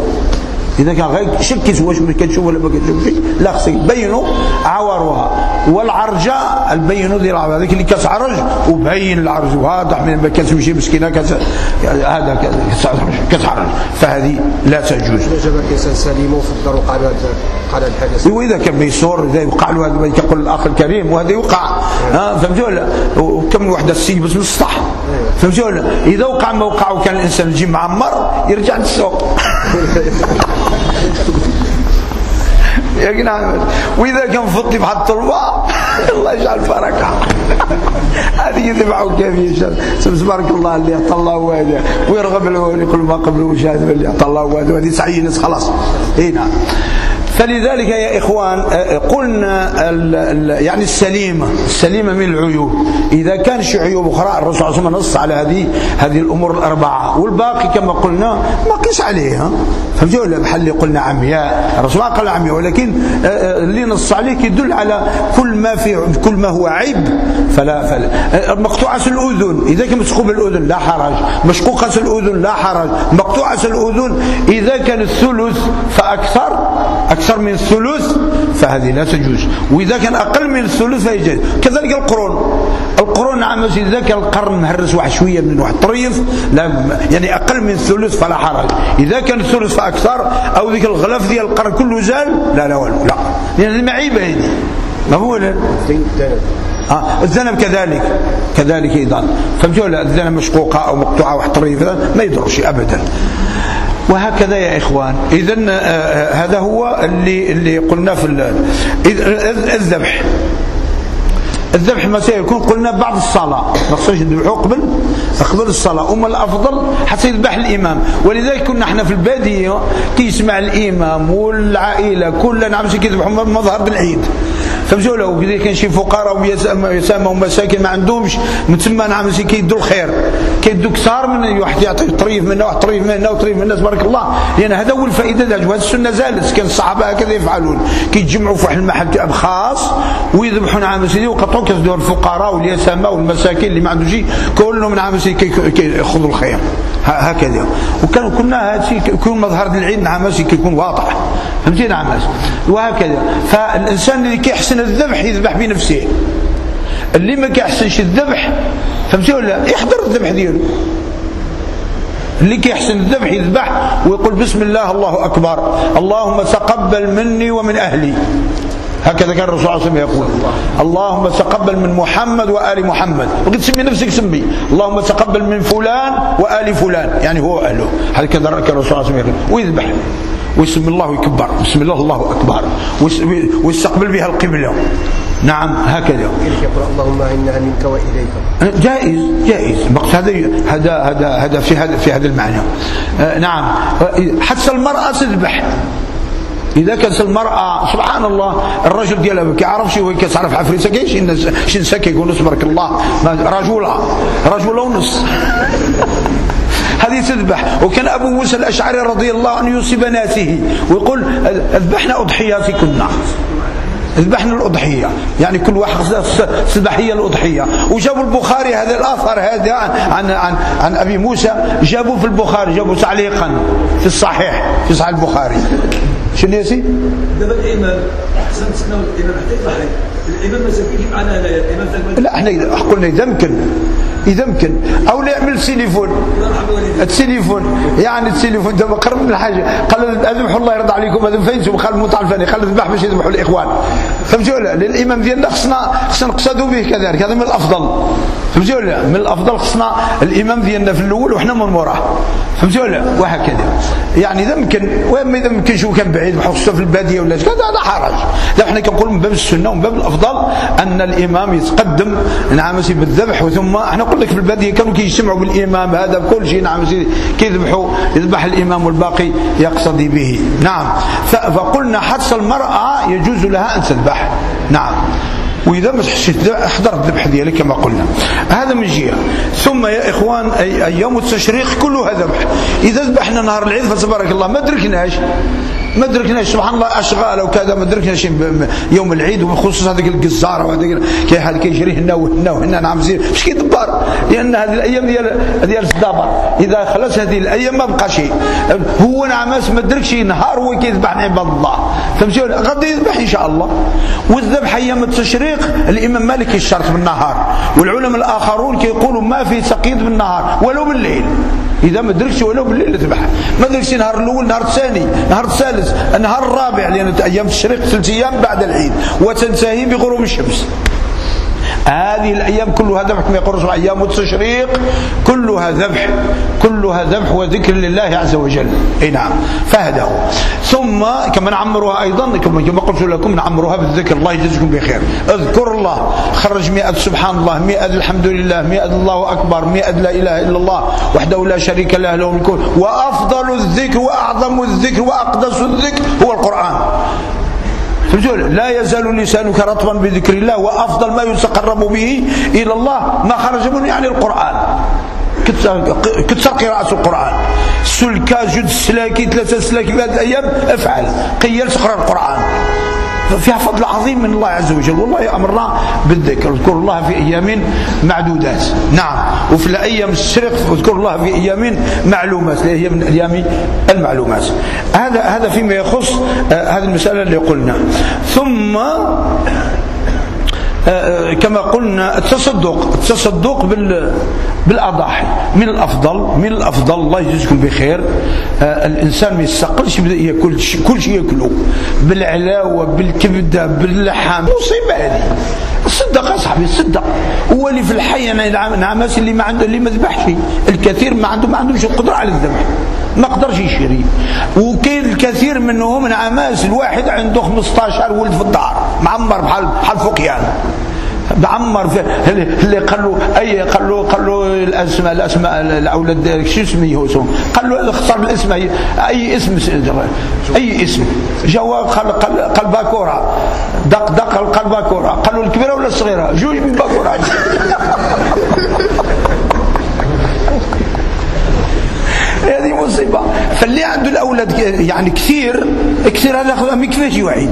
إذا كان غير شكيت واش كتشوف ولا ما كتشوفش لا خصك تبينوا عورها والعرجه البينوا ديال هذاك اللي كتعرج وبين العرج واضح من ما كتمشي مسكينة كت... هذا كتعرج فهذه لا تجوز. جاب الانسان سليم وفي الدار وقع قال الحدث وإذا كان ميسور إذا وقع له هذا كيقول الأخ الكريم وهذا يوقع. ها فهمتي ولا؟ وكم وحده السيب بس السطح فهمتي ولا؟ إذا وقع ما وقع وكان الإنسان يجي معمر يرجع للسوق. يا جنان وإذا كان فضي بحال الطلبه الله يجعل بركه هذه يذبحوا كيف يشاء تبارك الله اللي يعطى الله وهذا ويرغب له يقول ما قبله شهاده اللي يعطى الله وهذا وهذه سعينه خلاص. اي نعم. فلذلك يا إخوان قلنا ال ال يعني السليمة السليمة من العيوب. إذا كان شي عيوب أخرى الرسول صلى الله عليه وسلم نص على هذه هذه الأمور الأربعة. والباقي كما قلنا ما قيس عليها فهمتوا ولا؟ بحال اللي قلنا عمياء. الرسول ما قال عمياء ولكن اللي نص عليه يدل على كل ما في كل ما هو عيب. فلا فلا. مقطوعة الأذن. إذا كان مسقوب الأذن لا حرج. مشقوقة الأذن لا حرج. مقطوعة الأذن إذا كان الثلث فأكثر أكثر. من الثلث فهذه لا تجوز. وإذا كان أقل من الثلث فيجوز كذلك القرون. القرون نعم إذا كان القرن مهرس واحد شوية من واحد طريف لا يعني أقل من الثلث فلا حرج. إذا كان الثلث فأكثر أو ذيك الغلاف ديال القرن كله زال لا لا والو لا. لأن المعيبة هذه. ما هو لا؟ آه الذنب كذلك. كذلك أيضا. فهمتوا الذنب مشقوقة أو مقطوعة واحد طريفه ما يضرش ابدا. وهكذا يا إخوان. إذا آه، آه، هذا هو اللي اللي قلنا في الذبح. الذبح ما سيكون قلنا بعد الصلاة. ما خصوش يذبحوا قبل قبل الصلاة. أما الأفضل حتى يذبح الإمام. ولذلك كنا إحنا في البادية كيسمع الإمام والعائلة كلنا نعم كيذبحوا مظهر العيد فهمتوا له وكذا كاين شي فقراء ويسامى ومساكين ما عندهمش من تما نعم كيدوا الخير. كيدوا كثار من واحد يعطي طريف منا واحد طريف منا وطريف منا تبارك الله. لأن هذا هو الفائدة ديال هذه السنة زالت. كان الصحابة هكذا يفعلون. كيتجمعوا في واحد المحل خاص ويذبحوا نعم سيدي وقطعوا كيسدوا الفقراء واليتامى والمساكين اللي ما عندهمش شيء. كلهم نعم سيدي كياخذوا الخير هكذا. وكان كنا هذا يكون مظهر العيد نعم كيكون واضح. فهمتي نعم وهكذا. فالإنسان اللي كيحسن الذبح يذبح بنفسه. اللي ما كيحسنش الذبح فهمتي ولا يحضر الذبح ديالو. اللي كيحسن الذبح يذبح ويقول بسم الله الله أكبر. اللهم تقبل مني ومن أهلي. هكذا كان الرسول صلى الله عليه وسلم يقول. اللهم تقبل من محمد وآل محمد. وقد تسمي نفسك سمي. اللهم تقبل من فلان وآل فلان. يعني هو أهله. هكذا كان الرسول صلى الله عليه وسلم يقول. ويذبح. ويسمي الله ويكبر بسم الله الله أكبر. ويستقبل بها القبلة. نعم هكذا. اللهم إنا منك وإليك. جائز جائز. هذا هذا هذا هذا في هذا في هذا المعنى. آه، نعم. حتى المرأة تذبح إذا كانت المرأة سبحان الله الرجل ديالها ما كيعرفش هو كتعرف عفريته كاين شي شي نساء كيقولوا تبارك الله. رجوله رجوله ونص. هذه تذبح. وكان أبو موسى الأشعري رضي الله عنه يوصي بناته ويقول أذبحنا أضحياتكن ذبحنا الأضحية. يعني كل واحد تذبح هي الأضحية. وجابوا البخاري هذا الآثر هذا عن, عن, عن أبي موسى. جابوا في البخاري جابوا تعليقا في الصحيح في صحيح البخاري. شنو يا سيدي؟ دابا الإمام أحسن تسناو الإمام حتى يضحي الإمام ما كيف معنا هنايا الإمام لا إحنا قلنا إذا يمكن. إذا يمكن. أو يعمل التليفون. التليفون. يعني التليفون. دابا قرب من الحاجة. قال اذبحوا الله يرضى عليكم. هذا فين خالد المطاع الفلاني خالد الذبح باش يذبحوا الإخوان. فهمتوا ولا الامام ديالنا خصنا خصنا نقصدوا به كذلك. هذا من الأفضل. فهمتوا ولا من الأفضل خصنا الإمام ديالنا في الأول وحنا من موراه فهمتوا ولا وهكذا. يعني إذا يمكن وإما إذا يمكنش وكان بعيد خصوصا في البادية ولا كذا لا حرج. لا إحنا كنقول من باب السنة ومن باب الأفضل أن الإمام يتقدم نعم بالذبح ثم إحنا نقول لك في البادية كانوا كيجتمعوا بالإمام هذا كل شيء. نعم كيذبحوا يذبح الإمام والباقي يقتضي به. نعم. فقلنا حتى المرأة يجوز لها أن تذبح. نعم. وإذا ما حسيت احضر الذبح ديالك كما قلنا. هذا من جهة. ثم يا إخوان أي أيام التشريق كلها ذبح. إذا ذبحنا نهار العيد فتبارك الله ما دركناش. ما دركناش سبحان الله أشغال وكذا ما دركناش يوم العيد وبخصوص هذيك الجزاره وهذاك كي هذا كيجري هنا وهنا وهنا. نعم زين. مش كيدبر لأن هذه الأيام ديال ديال الدبر إذا خلص هذه الأيام ما بقى شيء. هو نعم ما دركش نهار هو كيذبح عباد الله. فهمتي؟ غادي يذبح إن شاء الله. والذبح أيام التشريق الإمام مالك يشترط بالنهار. والعلماء الآخرون كيقولوا ما في تقييد بالنهار ولو بالليل. إذا ما دركش ولو بالليل تذبح ما دركش نهار الأول نهار الثاني نهار الثالث النهار الرابع لأن أيام التشريق ثلاث أيام بعد العيد. وتنتهي بغروب الشمس. هذه الأيام كلها ذبح كما يقول الرسول أيام التشريق كلها ذبح كلها ذبح وذكر لله عز وجل. إي نعم فهذا هو ثم كما نعمرها أيضا كما قلت لكم نعمرها بالذكر الله يجزيكم بخير. اذكر الله خرج مئة سبحان الله مئة الحمد لله مئة الله أكبر مئة لا إله إلا الله وحده لا شريك له له الكل وأفضل الذكر وأعظم الذكر وأقدس الذكر هو القرآن. لا يزال لسانك رطبا بذكر الله وأفضل ما يتقرب به إلى الله ما خرج منه يعني القرآن. كثر قراءة القرآن. سلكا جد سلاكي ثلاثة سلاكي هذه الأيام افعل. قيل تقرأ القرآن. فيها فضل عظيم من الله عز وجل. والله أمرنا بالذكر. اذكر الله في أيام معدودات. نعم. وفي الأيام الشرق اذكر الله في أيام معلومات. هي من أيام المعلومات. هذا هذا فيما يخص آه، هذه المسألة اللي قلنا. ثم كما قلنا التصدق التصدق بالأضاحي. من الأفضل من الأفضل الله يجزيكم بخير. آه، الإنسان ما يستقلش يبدا ياكل كل شيء ياكله. بالعلاوة بالكبدة باللحم. مصيبة هذه. صدق يا صاحبي صدق هو اللي في الحي أنا نعماس اللي ما عنده اللي ما ذبحش. الكثير ما عنده ما عندوش القدرة على الذبح. ما قدرش يشري وكاين الكثير منهم نعماس الواحد عنده 15 ولد في الدار. معمر بحال بحال فوقيان بعمر في اللي قال له أي قال له قال له الاسماء الاسماء الأولاد شو سميه قال له اختار الاسم اي اسم أي اسم؟ جوا قال قال باكوره دق دق قال باكوره قال له الكبيرة ولا الصغيرة؟ جوج من باكوره هذه مصيبة. فاللي عنده الأولاد يعني كثير كثير هذا ما يكفيش واحد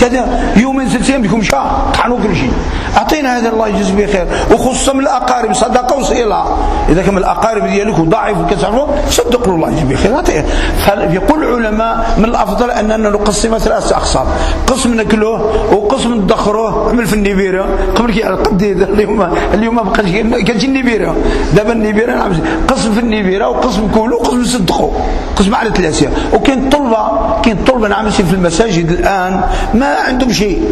كذا يومين ثلاث أيام بكم شهر طحنوا كل شيء. أعطينا هذا الله يجزي به خير. وخصوصا من الأقارب صدقه وصله إذا كان من الأقارب ديالك وضعيف وكتعرفوا صدق له الله يجزي به خير. اعطيه فيقول العلماء من الأفضل أننا نقسم ثلاث أقسام. قسم ناكلوه وقسم ندخروه. عمل في النبيره قبل كي قد اليوم اليوم ما بقاش كانت النبيره دابا النبيره نعم قسم في النبيره وقسم كولو وقسم صدقوا. قسم على ثلاثة. وكاين طلبه كاين طلبة نعم في المساجد الآن. ما عندهم شيء.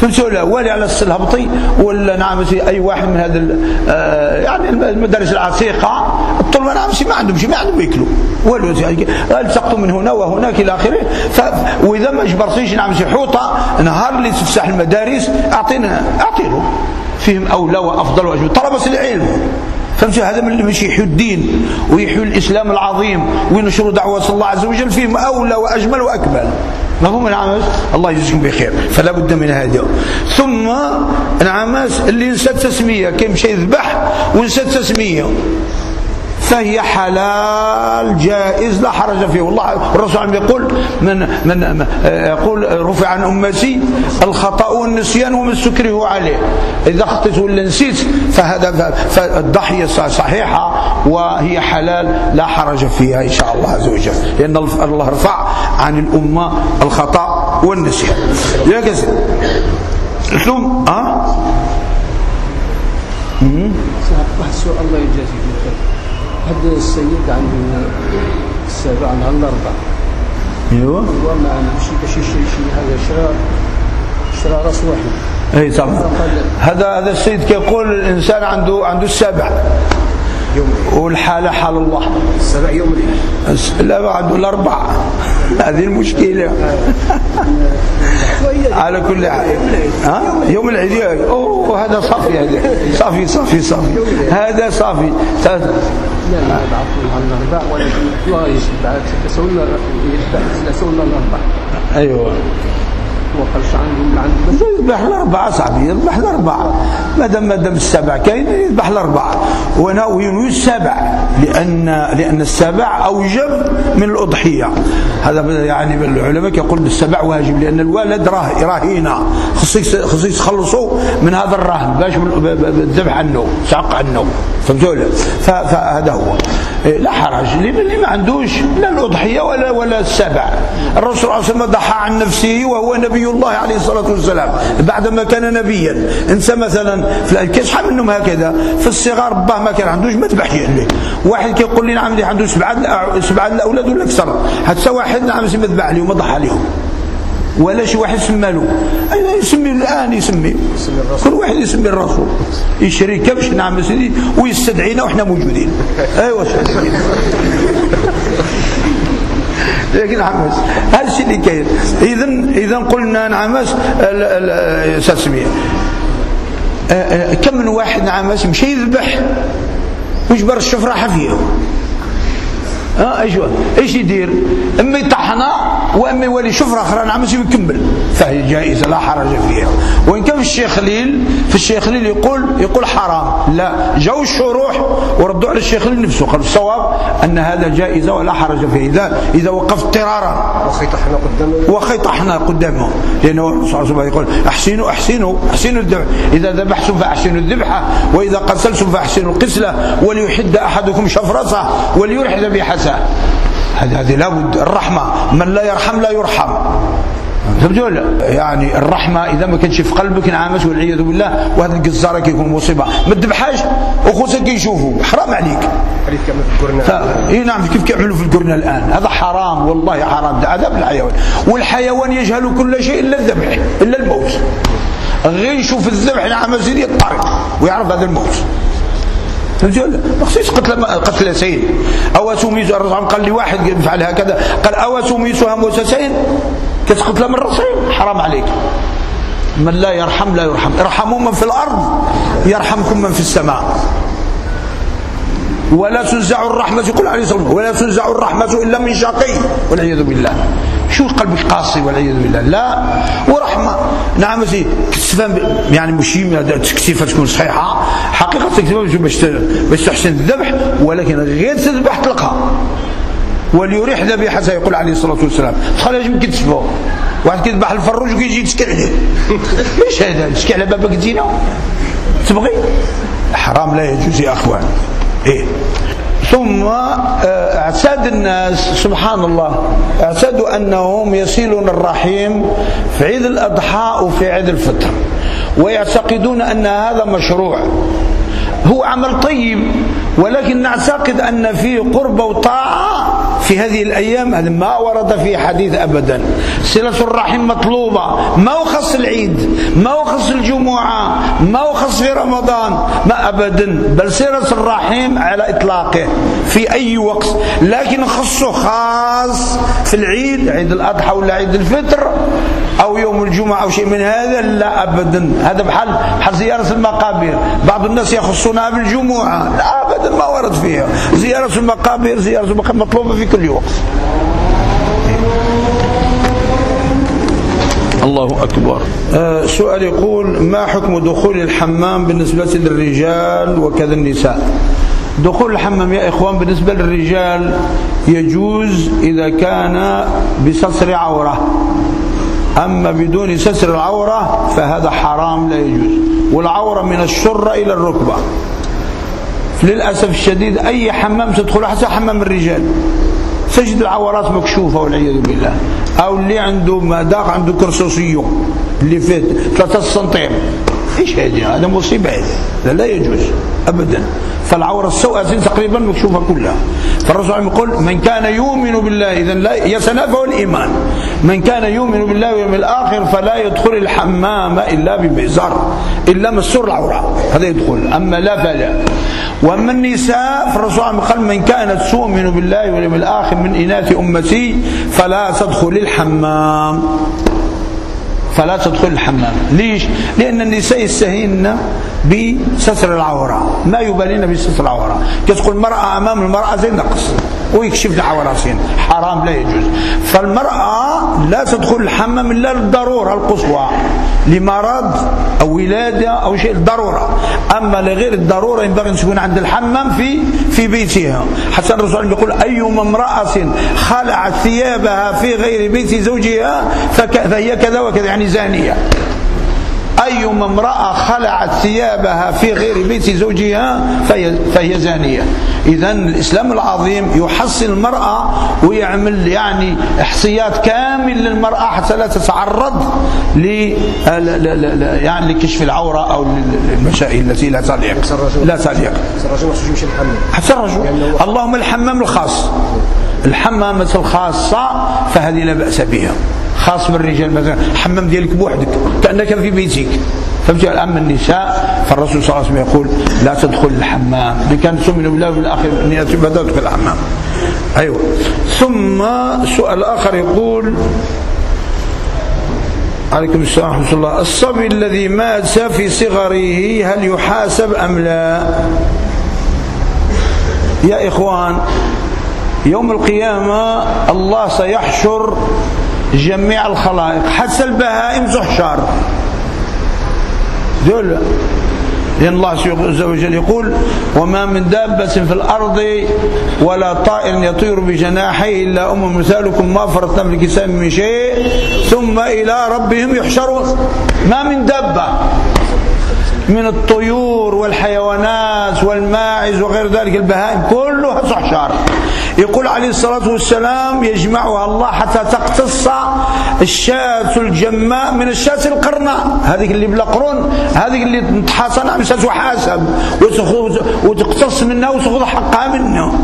فهمتوا لا والي على الهبطي ولا نعم أي واحد من هذا آه، يعني المدارس العتيقة الطلبه نعم ما عندهم شيء ما عندهم ياكلوا. والو ألتقطوا من هنا وهناك إلى آخره. وإذا ما جبرتيش نعم حوطة نهار اللي تفسح المدارس أعطينا اعطيله فيهم أولى وأفضل وأجمل. طلبة العلم. فهمتوا؟ هذا من اللي باش يحيوا الدين ويحيوا الإسلام العظيم وينشروا دعوة الله عز وجل فيهم أولى وأجمل وأكمل. مفهوم العمس الله يجزيكم بخير فلا بد من هذا. ثم العمس اللي نسى التسمية كيمشي يذبح ونسى التسمية. فهي حلال جائز لا حرج فيه. والله الرسول يقول من من يقول رفع عن امتي الخطأ والنسيان ومن سكره عليه. إذا خطيت ولا نسيت فهذا فالضحية صحيحة وهي حلال لا حرج فيها إن شاء الله عز وجل. لأن الله رفع عن الأمة الخطأ والنسيان. يا كسر ثم آه واحد السؤال الله يجازيك هذا السيد عنده السابع عندها الأربع. أيوه. هو ما عندوش باش يشري شي هذا شرا شرا رأس واحد. أي طبعا هذا هذا السيد كيقول الإنسان عنده عنده السابع. والحالة حال الله. السبع يوم لا بعد الأربع. هذه المشكلة. على كل حال. ها؟ يوم العيد. أوه هذا صافي هذا. صافي صافي صافي. هذا صافي. لا لا بعض الأربع ولكن الله يسبع تسولنا يذبح تسولنا الأربع أيوه. وقالش عندهم عندهم يذبح الأربعة صاحبي يذبح الأربعة. ما دام ما دام السبع كاين يذبح الأربعة. وناوي السبع لأن لأن السبع أوجب من الأضحية. هذا يعني العلماء يقول السبع واجب لأن الولد راه خصيص خصيص يخلصوا من هذا الرهن باش بالذبح عنه تعق عنه. فهمتوا فهذا هو. إيه، لا حرج. اللي ما عندوش لا الأضحية ولا ولا السبع. الرسول صلى الله عليه وسلم ضحى عن نفسه وهو نبي الله عليه الصلاة والسلام بعدما كان نبيا. انت مثلا في شحال منهم هكذا؟ في الصغار باه ما كان عندوش ما تبح له واحد كيقول لي نعم عنده سبعة سبعة الأولاد ولا أكثر. حتى واحد نعم ما ذبح لهم ضحى لهم ولا شي واحد سمى له. أيوة يسمي الآن يسمي. كل واحد يسمي الرسول. يشري كبش نعم سيدي ويستدعينا وإحنا موجودين. أيوة سيدي. لكن عمس. هذا الشيء اللي كاين. اذا اذا قلنا نعمس ساسميه كم من واحد نعمس مشى يذبح؟ وجبر الشفرة حفيه ها إيش إيش يدير؟ إما يطحنا وإما يولي شفرة أخرى نعم يكمل. فهي جائزة لا حرج فيها. وإن كان في الشيخ خليل في الشيخ خليل يقول يقول حرام. لا. جو الشروح وردوا على الشيخ خليل نفسه قال الصواب أن هذا جائزه ولا حرج فيه. اذا إذا وقف اضطرارا. وخي طحنا قدامه. وخي طحنا قدامه. لأنه الرسول صلى الله عليه وسلم يقول احسنوا احسنوا أحسنوا الذبح. إذا ذبحتم فأحسنوا الذبحه وإذا قتلتم فأحسنوا القسله وليحد أحدكم شفرته وليرح ذبيحته الإنسان هذه هذه لابد الرحمة. من لا يرحم لا يرحم. فهمتوا يعني الرحمة إذا ما كانش في قلبك نعمس والعياذ بالله وهذا القزارة كيكون مصيبة. ما تذبحهاش وخوتك كيشوفوا. حرام عليك. حديث كما في القرنة إي نعم كيف كيعملوا في القرنة الآن؟ هذا حرام والله حرام. ده عذاب الحيوان. والحيوان يجهل كل شيء إلا الذبح إلا الموت. غير يشوف الذبح نعم سيدي الطريق ويعرف هذا الموت. فهمت ما خصيش قتل قتل سيد أو سميت الرسول قال لي واحد يفعل هكذا قال أو سميتها موسسين كتقتل من راسين حرام عليك. من لا يرحم لا يرحم. ارحموا من في الأرض يرحمكم من في السماء. ولا تنزع الرحمة يقول عليه الصلاة ولا تنزع الرحمة إلا من شقي. والعياذ بالله. شو قلبك قاسي والعياذ بالله؟ لا. ورحمة. نعم سي كتفان يعني مش تكتيفة تكون صحيحة. حقيقة تكتيفة باش تحسن الذبح ولكن غير تذبح تلقى. وليريح ذبيحة يقول عليه الصلاة والسلام تخلي يجب كتفه واحد كيذبح الفروج وكيجي يتسكي عليه. إيش هذا؟ تسكي على بابك زينة تبغي؟ حرام لا يجوز يا أخوان. إيه. ثم آه، أعتاد الناس سبحان الله اعتادوا أنهم يصلون الرحيم في عيد الأضحى وفي عيد الفطر ويعتقدون أن هذا مشروع. هو عمل طيب ولكن نعتقد أن فيه قرب وطاعة في هذه الأيام هذا ما ورد في حديث أبدا. صلة الرحم مطلوبة. ما وخص العيد؟ ما وخص الجمعة؟ ما وخص في رمضان؟ ما أبدا. بل صلة الرحم على إطلاقه. في أي وقت؟ لكن خصه خاص في العيد عيد الأضحى ولا عيد الفطر أو يوم الجمعة أو شيء من هذا لا أبدا. هذا بحال بحال زيارة المقابر. بعض الناس يخصونها بالجمعة. لا أبدا ما ورد فيها. زيارة المقابر زيارة المقابر مطلوبة في كل وقت. الله أكبر. آه سؤال يقول ما حكم دخول الحمام بالنسبة للرجال وكذا النساء؟ دخول الحمام يا إخوان بالنسبة للرجال يجوز إذا كان بسطر عورة. أما بدون ستر العورة فهذا حرام لا يجوز. والعورة من الشرة إلى الركبة. للأسف الشديد أي حمام تدخل حتى حمام الرجال. تجد العورات مكشوفة والعياذ بالله. أو اللي عنده مداق عنده كرسوسيو اللي فيه 3 سنتيم. إيش هذه؟ هذا مصيبة هذا لا يجوز. أبدا. فالعورة السوءة تقريبا مكشوفة كلها. فالرسول يقول من كان يؤمن بالله إذا لا يتنافى الإيمان. من كان يؤمن بالله واليوم الآخر فلا يدخل الحمام إلا بمئزر إلا مستور العورة. هذا يدخل. أما لا فلا. وأما النساء فالرسول قال من كانت تؤمن بالله واليوم الآخر من إناث أمتي فلا تدخل الحمام. فلا تدخل الحمام. ليش؟ لأن النساء يستهين بستر العورة. ما يبالين بستر العورة. كتقول المرأة أمام المرأة زي نقص ويكشف العورتين حرام لا يجوز. فالمرأة لا تدخل الحمام إلا للضرورة القصوى. لمرض أو ولادة أو شيء ضرورة أما لغير الضرورة ينبغي أن تكون عند الحمام في في بيتها. حتى الرسول يقول أيما امرأة خلعت ثيابها في غير بيت زوجها فهي كذا وكذا. يعني زانية أيما امرأة خلعت ثيابها في غير بيت زوجها فهي, فهي زانية. إذا الإسلام العظيم يحصن المرأة ويعمل يعني إحصيات كامل للمرأة حتى لا تتعرض ل يعني لكشف العورة أو المسائل التي لا تليق. لا تليق. حتى الرجل اللهم الحمام الخاص. الحمامة الخاصة فهذه لا بأس بها. خاص بالرجال مثلا حمام ديالك بوحدك كأنك في بيتك. فهمت أما النساء فالرسول صلى الله عليه وسلم يقول لا تدخل الحمام. إن كان بالله بالآخر أن بدأت في الحمام. أيوة. ثم سؤال آخر يقول عليكم السلام ورحمة الله. الصبي الذي مات في صغره هل يحاسب أم لا؟ يا إخوان يوم القيامة الله سيحشر جميع الخلائق. حتى البهائم تحشر دول لأن الله عز وجل يقول وما من دابة في الأرض ولا طائر يطير بجناحيه إلا أم مثالكم ما فرطنا في الكتاب من شيء ثم إلى ربهم يحشرون. ما من دابة. من الطيور والحيوانات والماعز وغير ذلك. البهائم كلها تحشر يقول عليه الصلاة والسلام يجمعها الله حتى تقتص الشاة الجماء من الشاة القرناء. هذه اللي بلا قرون هذه اللي تحاصن مش تحاسب وتقتص منها وتاخذ حقها منه.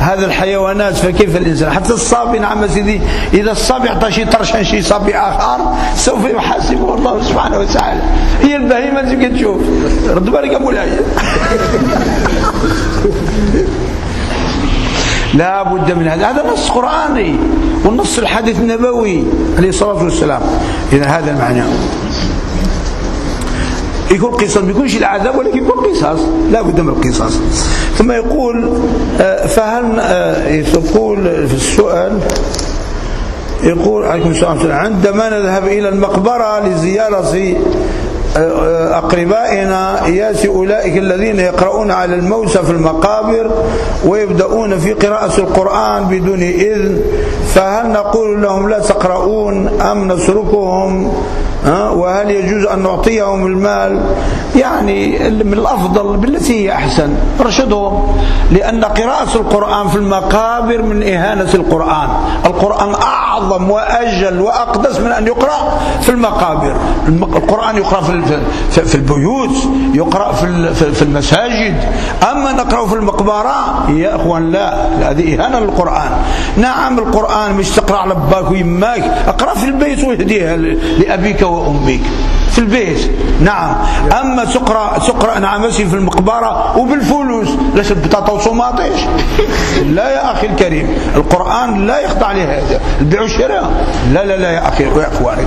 هذا الحيوانات فكيف الإنسان؟ حتى الصابي نعم سيدي إذا الصابي أعطى شي طرشان شي صابي آخر سوف يحاسبه الله سبحانه وتعالى. هي البهيمة اللي تشوف. رد بالك أبو لا بد من هذا. هذا نص قرآني والنص الحديث النبوي عليه الصلاة والسلام. إذا هذا المعنى. يكون قصاص ما يكونش العذاب ولكن يكون قصاص. لا بد من القصاص. ثم يقول آه، فهل آه، يقول في السؤال يقول عليكم السلام عندما نذهب إلى المقبرة لزيارة أقربائنا يأتي أولئك الذين يقرؤون على الموتى في المقابر ويبدأون في قراءة القرآن بدون إذن فهل نقول لهم لا تقرؤون أم نتركهم وهل يجوز أن نعطيهم المال؟ يعني من الأفضل بالتي هي أحسن. رشدهم. لأن قراءة القرآن في المقابر من إهانة القرآن. القرآن أعظم وأجل وأقدس من أن يقرأ في المقابر. القرآن يقرأ في البيوت يقرأ في المساجد. أما نقرأ في المقبرة يا أخوان لا هذه إهانة للقرآن. نعم القرآن مش تقرأ على باك ويماك اقرأ في البيت واهديها لأبيك وأمك. في البيت. نعم. أما تقرأ تقرأ نعم في المقبرة وبالفلوس. ليش بطاطا وصوماطيش لا يا أخي الكريم. القرآن لا يخضع لهذا. البيع والشراء لا لا لا يا أخي ويا أخواني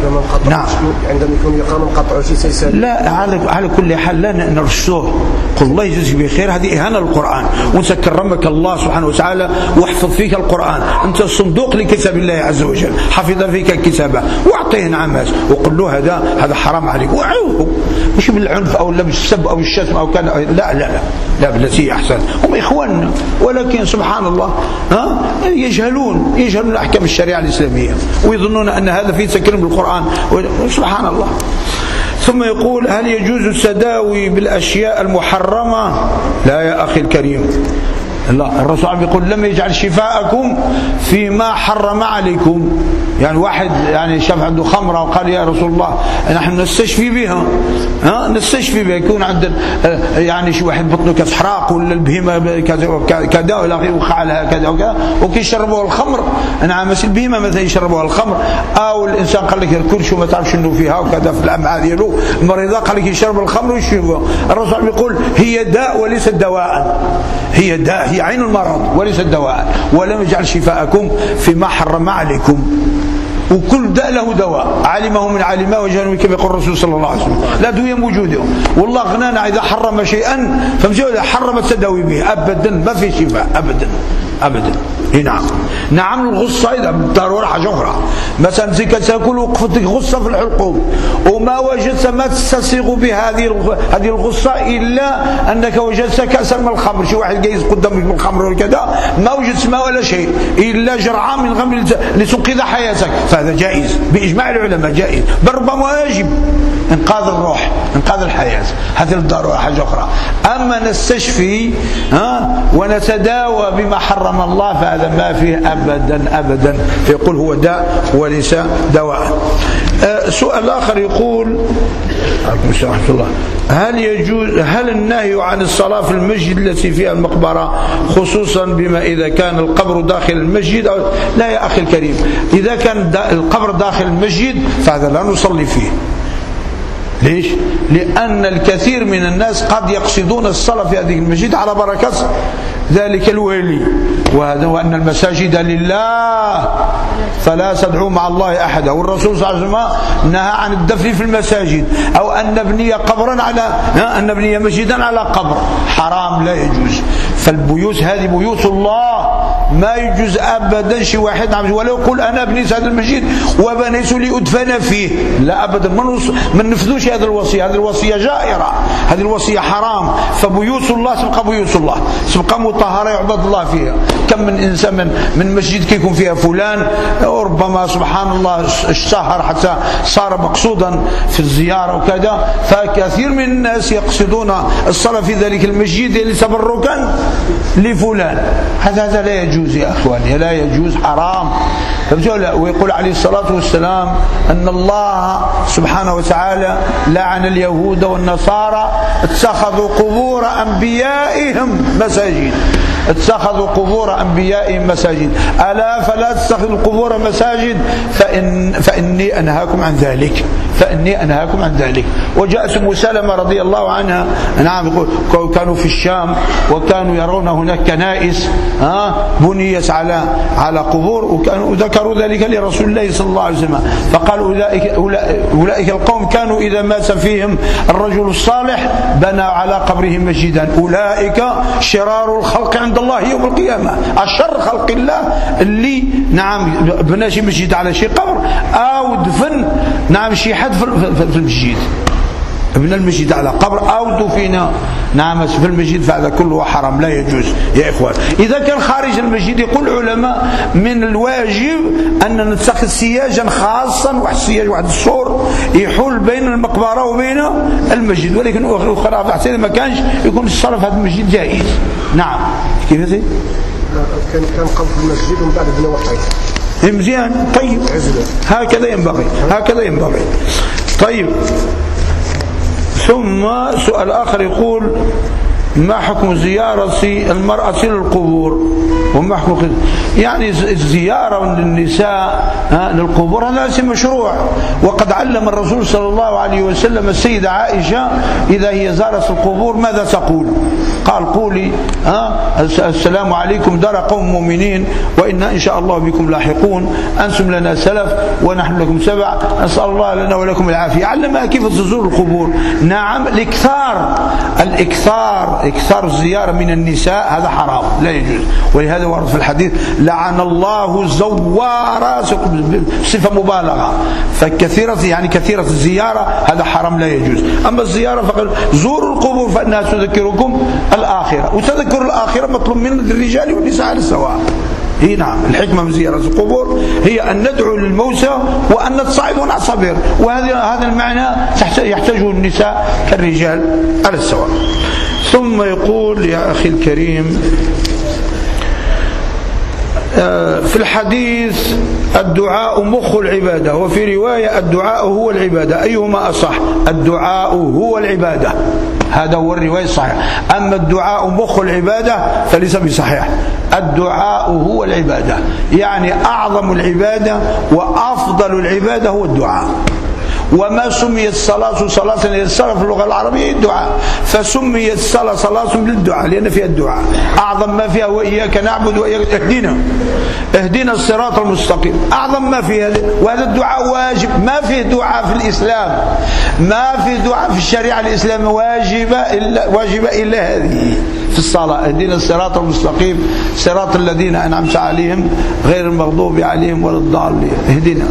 نعم. عندما يكون يقام قطع شيء سيسال لا على على كل حال لا نرشدوه قل الله يجزيك بخير. هذه إهانة للقرآن. وانت كرمك الله سبحانه وتعالى واحفظ فيك القرآن. أنت صندوق لكتاب الله عز وجل. حفظ فيك كتابه واعطيه نعمات وقل له هذا هذا حرام عليك. وعوه. مش بالعنف أو لا بالسب أو الشتم أو كذا. لا لا لا. لا بالتي أحسن. هم اخواننا ولكن سبحان الله ها يجهلون يجهلون الأحكام الشريعة الإسلامية. ويظنون أن هذا فيه تكريم بالقران سبحان الله. ثم يقول هل يجوز التداوي بالأشياء المحرمة؟ لا يا أخي الكريم. لا الرسول يقول لم يجعل شفاءكم فيما حرم عليكم. يعني واحد يعني شاف عنده خمرة وقال يا رسول الله نحن نستشفي بها. ها نستشفي بها. يكون عند يعني شي واحد بطنه كتحراق ولا البهيمة كذا ولا وقع لها كذا وكذا وكيشربوا الخمر. نعم ماشي البهيمة مثلا يشربوها الخمر. أو الإنسان قال لك الكرش وما تعرف شنو فيها وكذا في الأمعاء ديالو المريضة قال لك يشرب الخمر ويشربها الرسول يقول هي داء وليست دواء. هي داء هي عين المرض وليس الدواء. ولم يجعل شفاءكم فيما حرم عليكم وكل داء له دواء. علمه من علمه وجهله كما يقول الرسول صلى الله عليه وسلم. لا دوية موجودة والله غنانا إذا حرم شيئا فمجيء حرم التداوي به. أبدا ما في شفاء أبدا. أبدا. نعم. نعم الغصة إذا ضرورة حاجة أخرى. مثلا زي تاكل وقفتك غصة في الحلقوم. وما وجدت ما تستسيغ بهذه هذه الغصة إلا أنك وجدت كأسا من الخمر. شي واحد جايز قدامك بالخمر وكذا ما وجدت ما ولا شيء. إلا جرعة من غمر لتنقذ حياتك. فهذا جائز. بإجماع العلماء جائز. بل ربما واجب إنقاذ الروح إنقاذ الحياة. هذه الضرورة حاجة أخرى. أما نستشفي ها ونتداوى بما حرم الله فهذا ما فيه أبدا أبدا. فيقول هو داء وليس دواء. أه، سؤال آخر يقول ورحمة الله. هل يجوز هل النهي عن الصلاة في المسجد التي فيها المقبرة خصوصا بما إذا كان القبر داخل المسجد أو لا يا أخي الكريم. إذا كان القبر داخل المسجد فهذا لا نصلي فيه. ليش؟ لأن الكثير من الناس قد يقصدون الصلاة في هذه المسجد على بركة ذلك الولي وهذا وأن المساجد لله. فلا تدعوا مع الله أحدا. والرسول صلى الله عليه وسلم نهى عن الدفن في المساجد. أو أن نبني قبرا على أن نبني مسجدا على قبر. حرام لا يجوز. فالبيوت هذه بيوت الله. ما يجوز ابدا شي واحد عم ولو يقول أنا بنيت هذا المسجد وبنيت لادفن فيه. لا ابدا. ما ننفذوش هذه الوصية؟ هذه الوصية جائرة. هذه الوصية حرام. فبيوت الله تبقى بيوت الله. تبقى مطهرة يعبد الله فيها. كم من إنسان من, من مسجد كيكون فيها فلان وربما سبحان الله اشتهر حتى صار مقصودا في الزيارة وكذا فكثير من الناس يقصدون الصلاة في ذلك المسجد لتبركا لفلان. هذا هذا لا يجوز يا إخواني لا يجوز حرام. ويقول عليه الصلاة والسلام أن الله سبحانه وتعالى لعن اليهود والنصارى اتخذوا قبور أنبيائهم مساجد. اتخذوا قبور أنبيائهم مساجد. ألا فلا تتخذوا القبور مساجد؟ فإن فإني أنهاكم عن ذلك. فإني أنهاكم عن ذلك. وجاءت أم سلمة رضي الله عنها. نعم كانوا في الشام وكانوا يرون هناك كنائس ها بنيت على على قبور وكانوا ذكروا ذلك لرسول الله صلى الله عليه وسلم. فقال أولئك, أولئك القوم كانوا إذا مات فيهم الرجل الصالح بنى على قبره مسجدا. أولئك شرار الخلق عند الله يوم القيامة. الشر خلق الله اللي نعم بنى شي مسجد على شي قبر أو دفن نعم شي حد في المسجد. ابن المسجد على قبر أو دفن نعم في المسجد فهذا كله حرام لا يجوز يا إخوان. إذا كان خارج المسجد يقول العلماء من الواجب أن نتخذ سياجا خاصا واحد السياج واحد السور يحول بين المقبرة وبين المسجد ولكن أخرى فحسن ما كانش يكون الصلاة في هذا المسجد جائز. نعم. كيف هذا؟ كان كان قبل المسجد ومن بعد بنى واحد مزيان. طيب. هكذا ينبغي هكذا ينبغي. طيب. ثم سؤال آخر يقول ما حكم زيارة المرأة للقبور؟ وما حكم يعني الزيارة للنساء للقبور هذا ليس مشروع. وقد علم الرسول صلى الله عليه وسلم السيدة عائشة إذا هي زارت القبور ماذا تقول؟ قال قولي السلام عليكم دار قوم مؤمنين وإنا إن شاء الله بكم لاحقون. أنتم لنا سلف ونحن لكم سبع. نسأل الله لنا ولكم العافية. علمها كيف تزور القبور؟ نعم الإكثار الإكثار إكثار الزيارة من النساء هذا حرام لا يجوز. ولهذا ورد في الحديث لعن الله الزوار صفة مبالغة. فكثيرة يعني كثيرة الزيارة هذا حرام لا يجوز. أما الزيارة فقط زوروا القبور فإنها تذكركم الآخرة. وتذكر الآخرة مطلوب من الرجال والنساء على السواء. هي نعم الحكمة من زيارة القبور هي أن ندعو للموتى وأن نتصاعد ونعصبر وهذا هذا المعنى يحتاجه النساء كالرجال على السواء. ثم يقول يا أخي الكريم آه، في الحديث الدعاء مخ العبادة وفي رواية الدعاء هو العبادة أيهما أصح؟ الدعاء هو العبادة هذا هو الرواية الصحيح أما الدعاء مخ العبادة فليس بصحيح الدعاء هو العبادة يعني أعظم العبادة وأفضل العبادة هو الدعاء. وما سميت الصلاة صلاة للصلاة في اللغة العربية الدعاء. فسميت الصلاة صلاة للدعاء لأن فيها الدعاء. أعظم ما فيها وإياك نعبد وإياك اهدنا. اهدنا الصراط المستقيم. أعظم ما فيها وهذا الدعاء واجب. ما فيه دعاء في الإسلام. ما في دعاء في الشريعة الإسلام واجبة إلا, واجبة إلا هذه. في الصلاة. اهدنا الصراط المستقيم. صراط الذين أنعمت عليهم غير المغضوب عليهم ولا الضالين. اهدنا.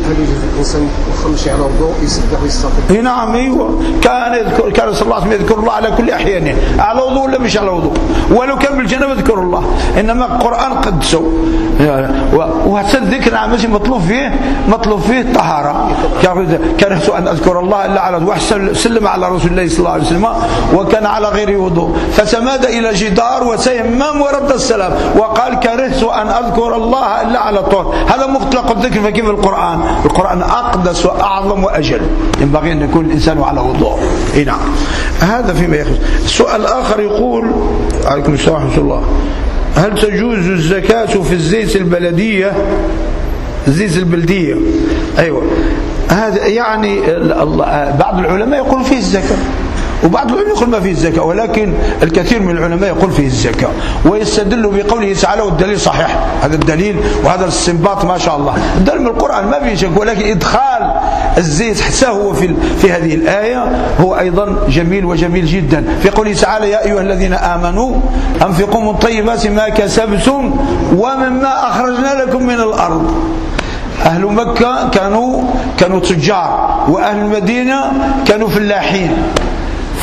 الإنسان يخمش على وضوء يسبح ويستغفر نعم إيوه. كان يذكر كان صلى الله عليه وسلم يذكر الله على كل أحيانه. على وضوء ولا مش على وضوء؟ ولو كان بالجنة يذكر الله. إنما القرآن قدسه وهذا الذكر ماشي مطلوب فيه؟ مطلوب فيه الطهاره كرهت أن أذكر الله إلا على واحد سلم على رسول الله صلى الله عليه وسلم وكان على غير وضوء. فتمادى إلى جد جدار وسيمم ورد السلام. وقال كرهت أن أذكر الله إلا على طول هذا مطلق الذكر فكيف القرآن. القرآن أقدس وأعظم وأجل. ينبغي أن يكون الإنسان على وضوء. إيه نعم. هذا فيما يخص. السؤال الآخر يقول عليكم السلام ورحمة الله. هل تجوز الزكاة في الزيت البلدية؟ الزيت البلدية. أيوة. هذا يعني بعض العلماء يقول فيه الزكاة. وبعض العلماء يقول ما فيه الزكاة ولكن الكثير من العلماء يقول فيه الزكاة ويستدل بقوله تعالى والدليل صحيح. هذا الدليل وهذا الاستنباط ما شاء الله. الدليل من القرآن ما فيه شك ولكن إدخال الزيت حتى هو في, في هذه الآية هو أيضا جميل وجميل جدا. في قوله تعالى يا أيها الذين آمنوا أنفقوا من طيبات ما كسبتم ومما أخرجنا لكم من الأرض. أهل مكة كانوا كانوا تجار وأهل المدينة كانوا فلاحين.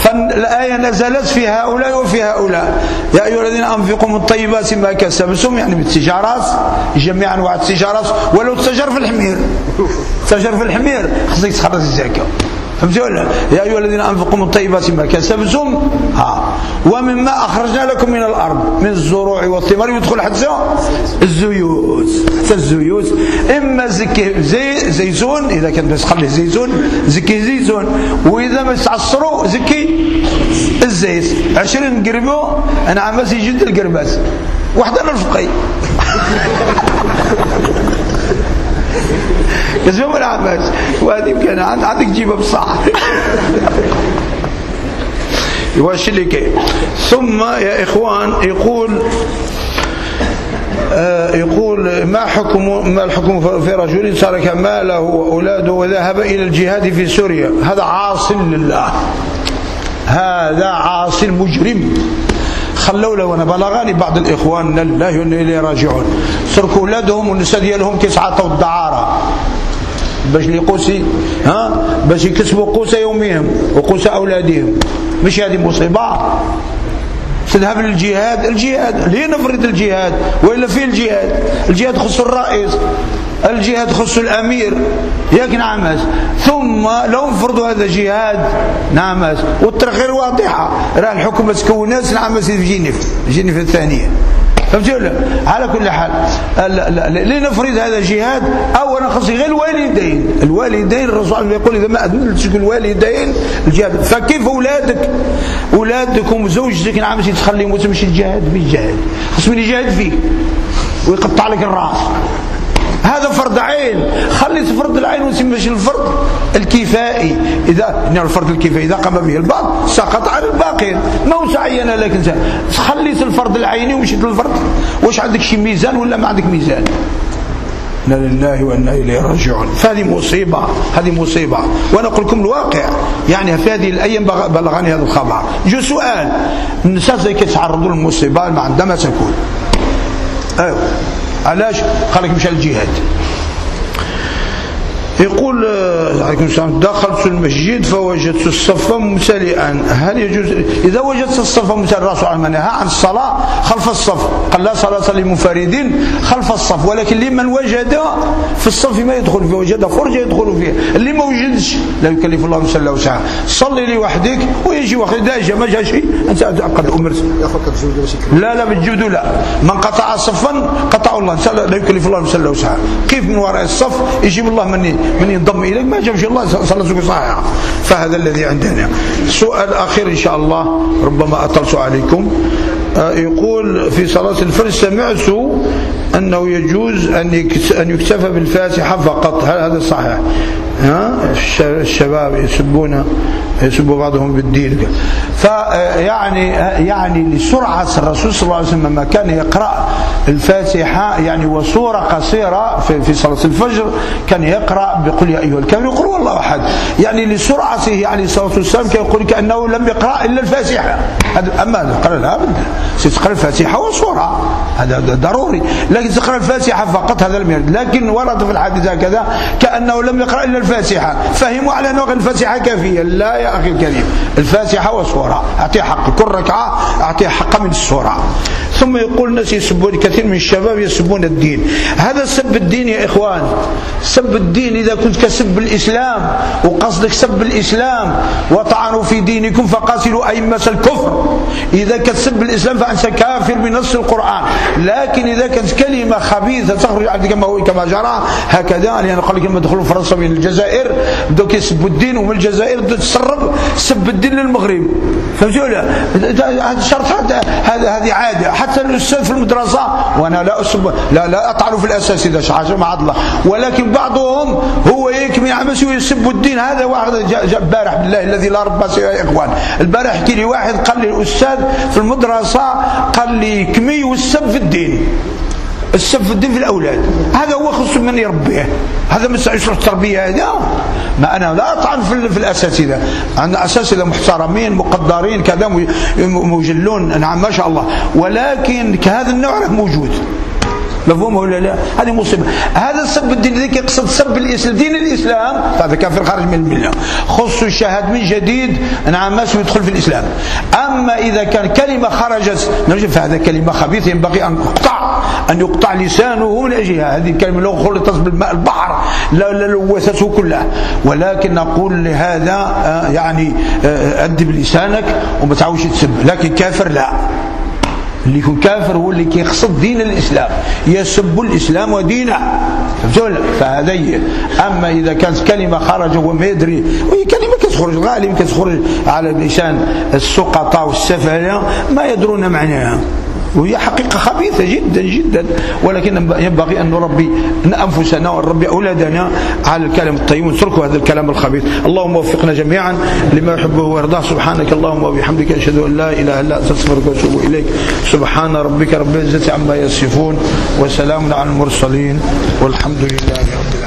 فالآية نزلت في هؤلاء وفي هؤلاء. يا أيها الذين أنفقوا من طيبات ما كسبتم يعني من التجارات جميع أنواع التجارات ولو تجر في الحمير. تجر في الحمير خصك تخرج الزكاة. فهمتوا ولا يا أيها الذين أنفقوا من طيبات ما كسبتم ها. ومما أخرجنا لكم من الأرض من الزروع والثمار يدخل حتى الزيوت. الزيوت. إما زكي زي زيتون إذا كان بس خليه زيتون زكي زيتون. وإذا ما تعصروا زكي الزيت. 20 قربو أنا عم جد القربات واحدة الفقي كزوم العباس وهذه يمكن عندك جيبه بصح واش اللي كاين ثم يا إخوان يقول آه يقول ما حكم ما الحكم في رجل ترك ماله وأولاده وذهب إلى الجهاد في سوريا؟ هذا عاص لله. هذا عاص مجرم. خلوا له وأنا بلغاني بعض الإخوان لله وأنا إليه راجعون. تركوا اولادهم والنساء ديالهم كيسعطوا الدعاره باش لقوسي ها؟ باش يكسبوا قوس يومهم وقوس اولادهم مش هذه مصيبة؟ تذهب للجهاد الجهاد ليه نفرض الجهاد وإلا في الجهاد الجهاد خص الرئيس الجهاد خص الأمير ياك نعمس. ثم لو نفرضوا هذا جهاد نعمس. والطريق غير واضحة. راه الحكومة تكونات نعمس في جنيف جنيف الثانية. فهمتوا ولا على كل حال لنفرض هذا جهاد اولا خص غير الوالدين. الوالدين الرسول يقول إذا ما ادمنتش الوالدين الجهاد. فكيف أولادك؟ اولادك وزوجتك نعم تخليهم وتمشي الجهاد بالجهاد خص من يجاهد فيك ويقطع لك الرأس. فرض عين. خلي فرض العين وسمش الفرض؟ الكفائي. إذا الفرض الكفائي إذا قام به البعض سقط على الباقين ما هو سعينا لك أنت. خليت الفرض العيني ومشيت للفرض واش عندك شي ميزان ولا ما عندك ميزان؟ إنا لله وإنا إليه راجعون. فهذه مصيبة. هذه مصيبة. وأنا أقول لكم الواقع. يعني في هذه الأيام بلغني هذا الخبر. جو سؤال. النساء زي كيتعرضوا للمصيبة ما عندها ما تكون أيوه. علاش؟ قال لك مشى للجهاد يقول آه، عليكم السلام دخلت المسجد فوجدت الصف ممتلئا. هل يجوز إذا وجدت الصف ممتلئا الرسول عليه نهى عن الصلاة خلف الصف. قال لا صلاة للمنفردين خلف الصف. ولكن لمن وجد في الصف ما يدخل فيه وجد فرجة يدخل فيه. اللي ما وجدش لا يكلف الله نفسا إلا وسعها. صلي لوحدك ويجي واحد لا جا ما جاش أنت قد أمرت. لا لا بالجود لا. من قطع صفا قطع الله لا يكلف الله نفسا إلا وسعها. كيف من وراء الصف؟ يجيب الله مني. من ينضم إليك ما جابش الله صلاته صحيحة فهذا الذي عندنا. سؤال أخير إن شاء الله ربما أطلت عليكم. آه، يقول في صلاة الفرج سمعت أنه يجوز أن يكتفى بالفاتحة فقط. هل هذا صحيح؟ ها؟ الشباب يسبون يسب بعضهم بالدين. فيعني يعني لسرعة الرسول صلى الله عليه وسلم لما كان يقرأ الفاتحة يعني وصورة قصيرة في, في صلاة الفجر كان يقرأ بقول يا أيها الكافر يقول والله أحد. يعني لسرعته عليه الصلاة والسلام كان يقول كأنه لم يقرأ إلا الفاتحة. أما قال لا بد. ستقرأ الفاتحة وصورة. هذا ضروري. لكن تقرأ الفاتحة فقط هذا لم يرد. لكن ورد في الحديث هكذا كأنه لم يقرأ إلا الفاتحة. فهموا على أنه الفاتحة كافية. لا يا أخي الكريم. الفاتحة وصورة. أعطيه حق. كل ركعة أعطيه حق من السورة ثم يقول الناس يسبون كثير من الشباب يسبون الدين. هذا سب الدين يا إخوان. سب الدين إذا كنت كسب الإسلام وقصدك سب الإسلام وطعنوا في دينكم فقاتلوا أئمة الكفر. إذا كتسب الإسلام فأنت كافر بنص القرآن. لكن إذا كانت كلمة خبيثة تخرج كما كما جرى هكذا يعني قال لك لما دخلوا فرنسا من الجزائر بداو كيسبوا الدين ومن الجزائر بداو تسرب سب الدين للمغرب. فهمتوا ولا؟ هذا شرط هذا هذه عادة. حتى الأستاذ في المدرسة وأنا لا اسب لا لا أطعن في الأساس إذا حاجة مع الله. ولكن بعضهم هو يكمي عمس ويسب الدين. هذا واحد البارح بالله الذي لا رب سوى يا إخوان. البارح حكي لي واحد قال لي الأستاذ في المدرسة قال لي كمي والسب في الدين. السب في الدين في الأولاد. هذا هو خص من يربيه. هذا مش يشرح التربية. هذا ما أنا لا أطعن في, في الأساتذة عندنا أساتذة محترمين مقدرين كذا مجلون نعم ما شاء الله. ولكن كهذا النوع موجود. مفهوم ولا لا؟ هذه مصيبة. هذا السب الدين الذي يقصد سب الاسلام دين الإسلام. هذا كافر خارج من الملة. خص الشهاد من جديد. نعم ما يدخل في الإسلام. أما إذا كان كلمة خرجت فهذا كلمة خبيثة ينبغي أن تقطع. أن يقطع لسانه من أجلها. هذه الكلمة لو خلطت بالماء البحر للوثته كلها. ولكن نقول لهذا آه، يعني آه، أدب لسانك وما تعاودش تسب. لكن كافر لا. اللي يكون كافر هو اللي كيقصد دين الإسلام. يسب الإسلام ودينه. فهذا أما إذا كانت كلمة خرج وهو ما يدري وهي كلمة كتخرج غالبا كتخرج على لسان السقطاء والسفهاء ما يدرون معناها. وهي حقيقة خبيثة جدا جدا. ولكن ينبغي أن نربي أنفسنا ونربي أولادنا على الكلام الطيب. ونتركوا هذا الكلام الخبيث. اللهم وفقنا جميعا لما يحبه ويرضاه. سبحانك اللهم وبحمدك أشهد أن لا إله إلا أنت أستغفرك وأتوب إليك. سبحان ربك رب العزة عما يصفون وسلام على المرسلين. والحمد لله رب العالمين.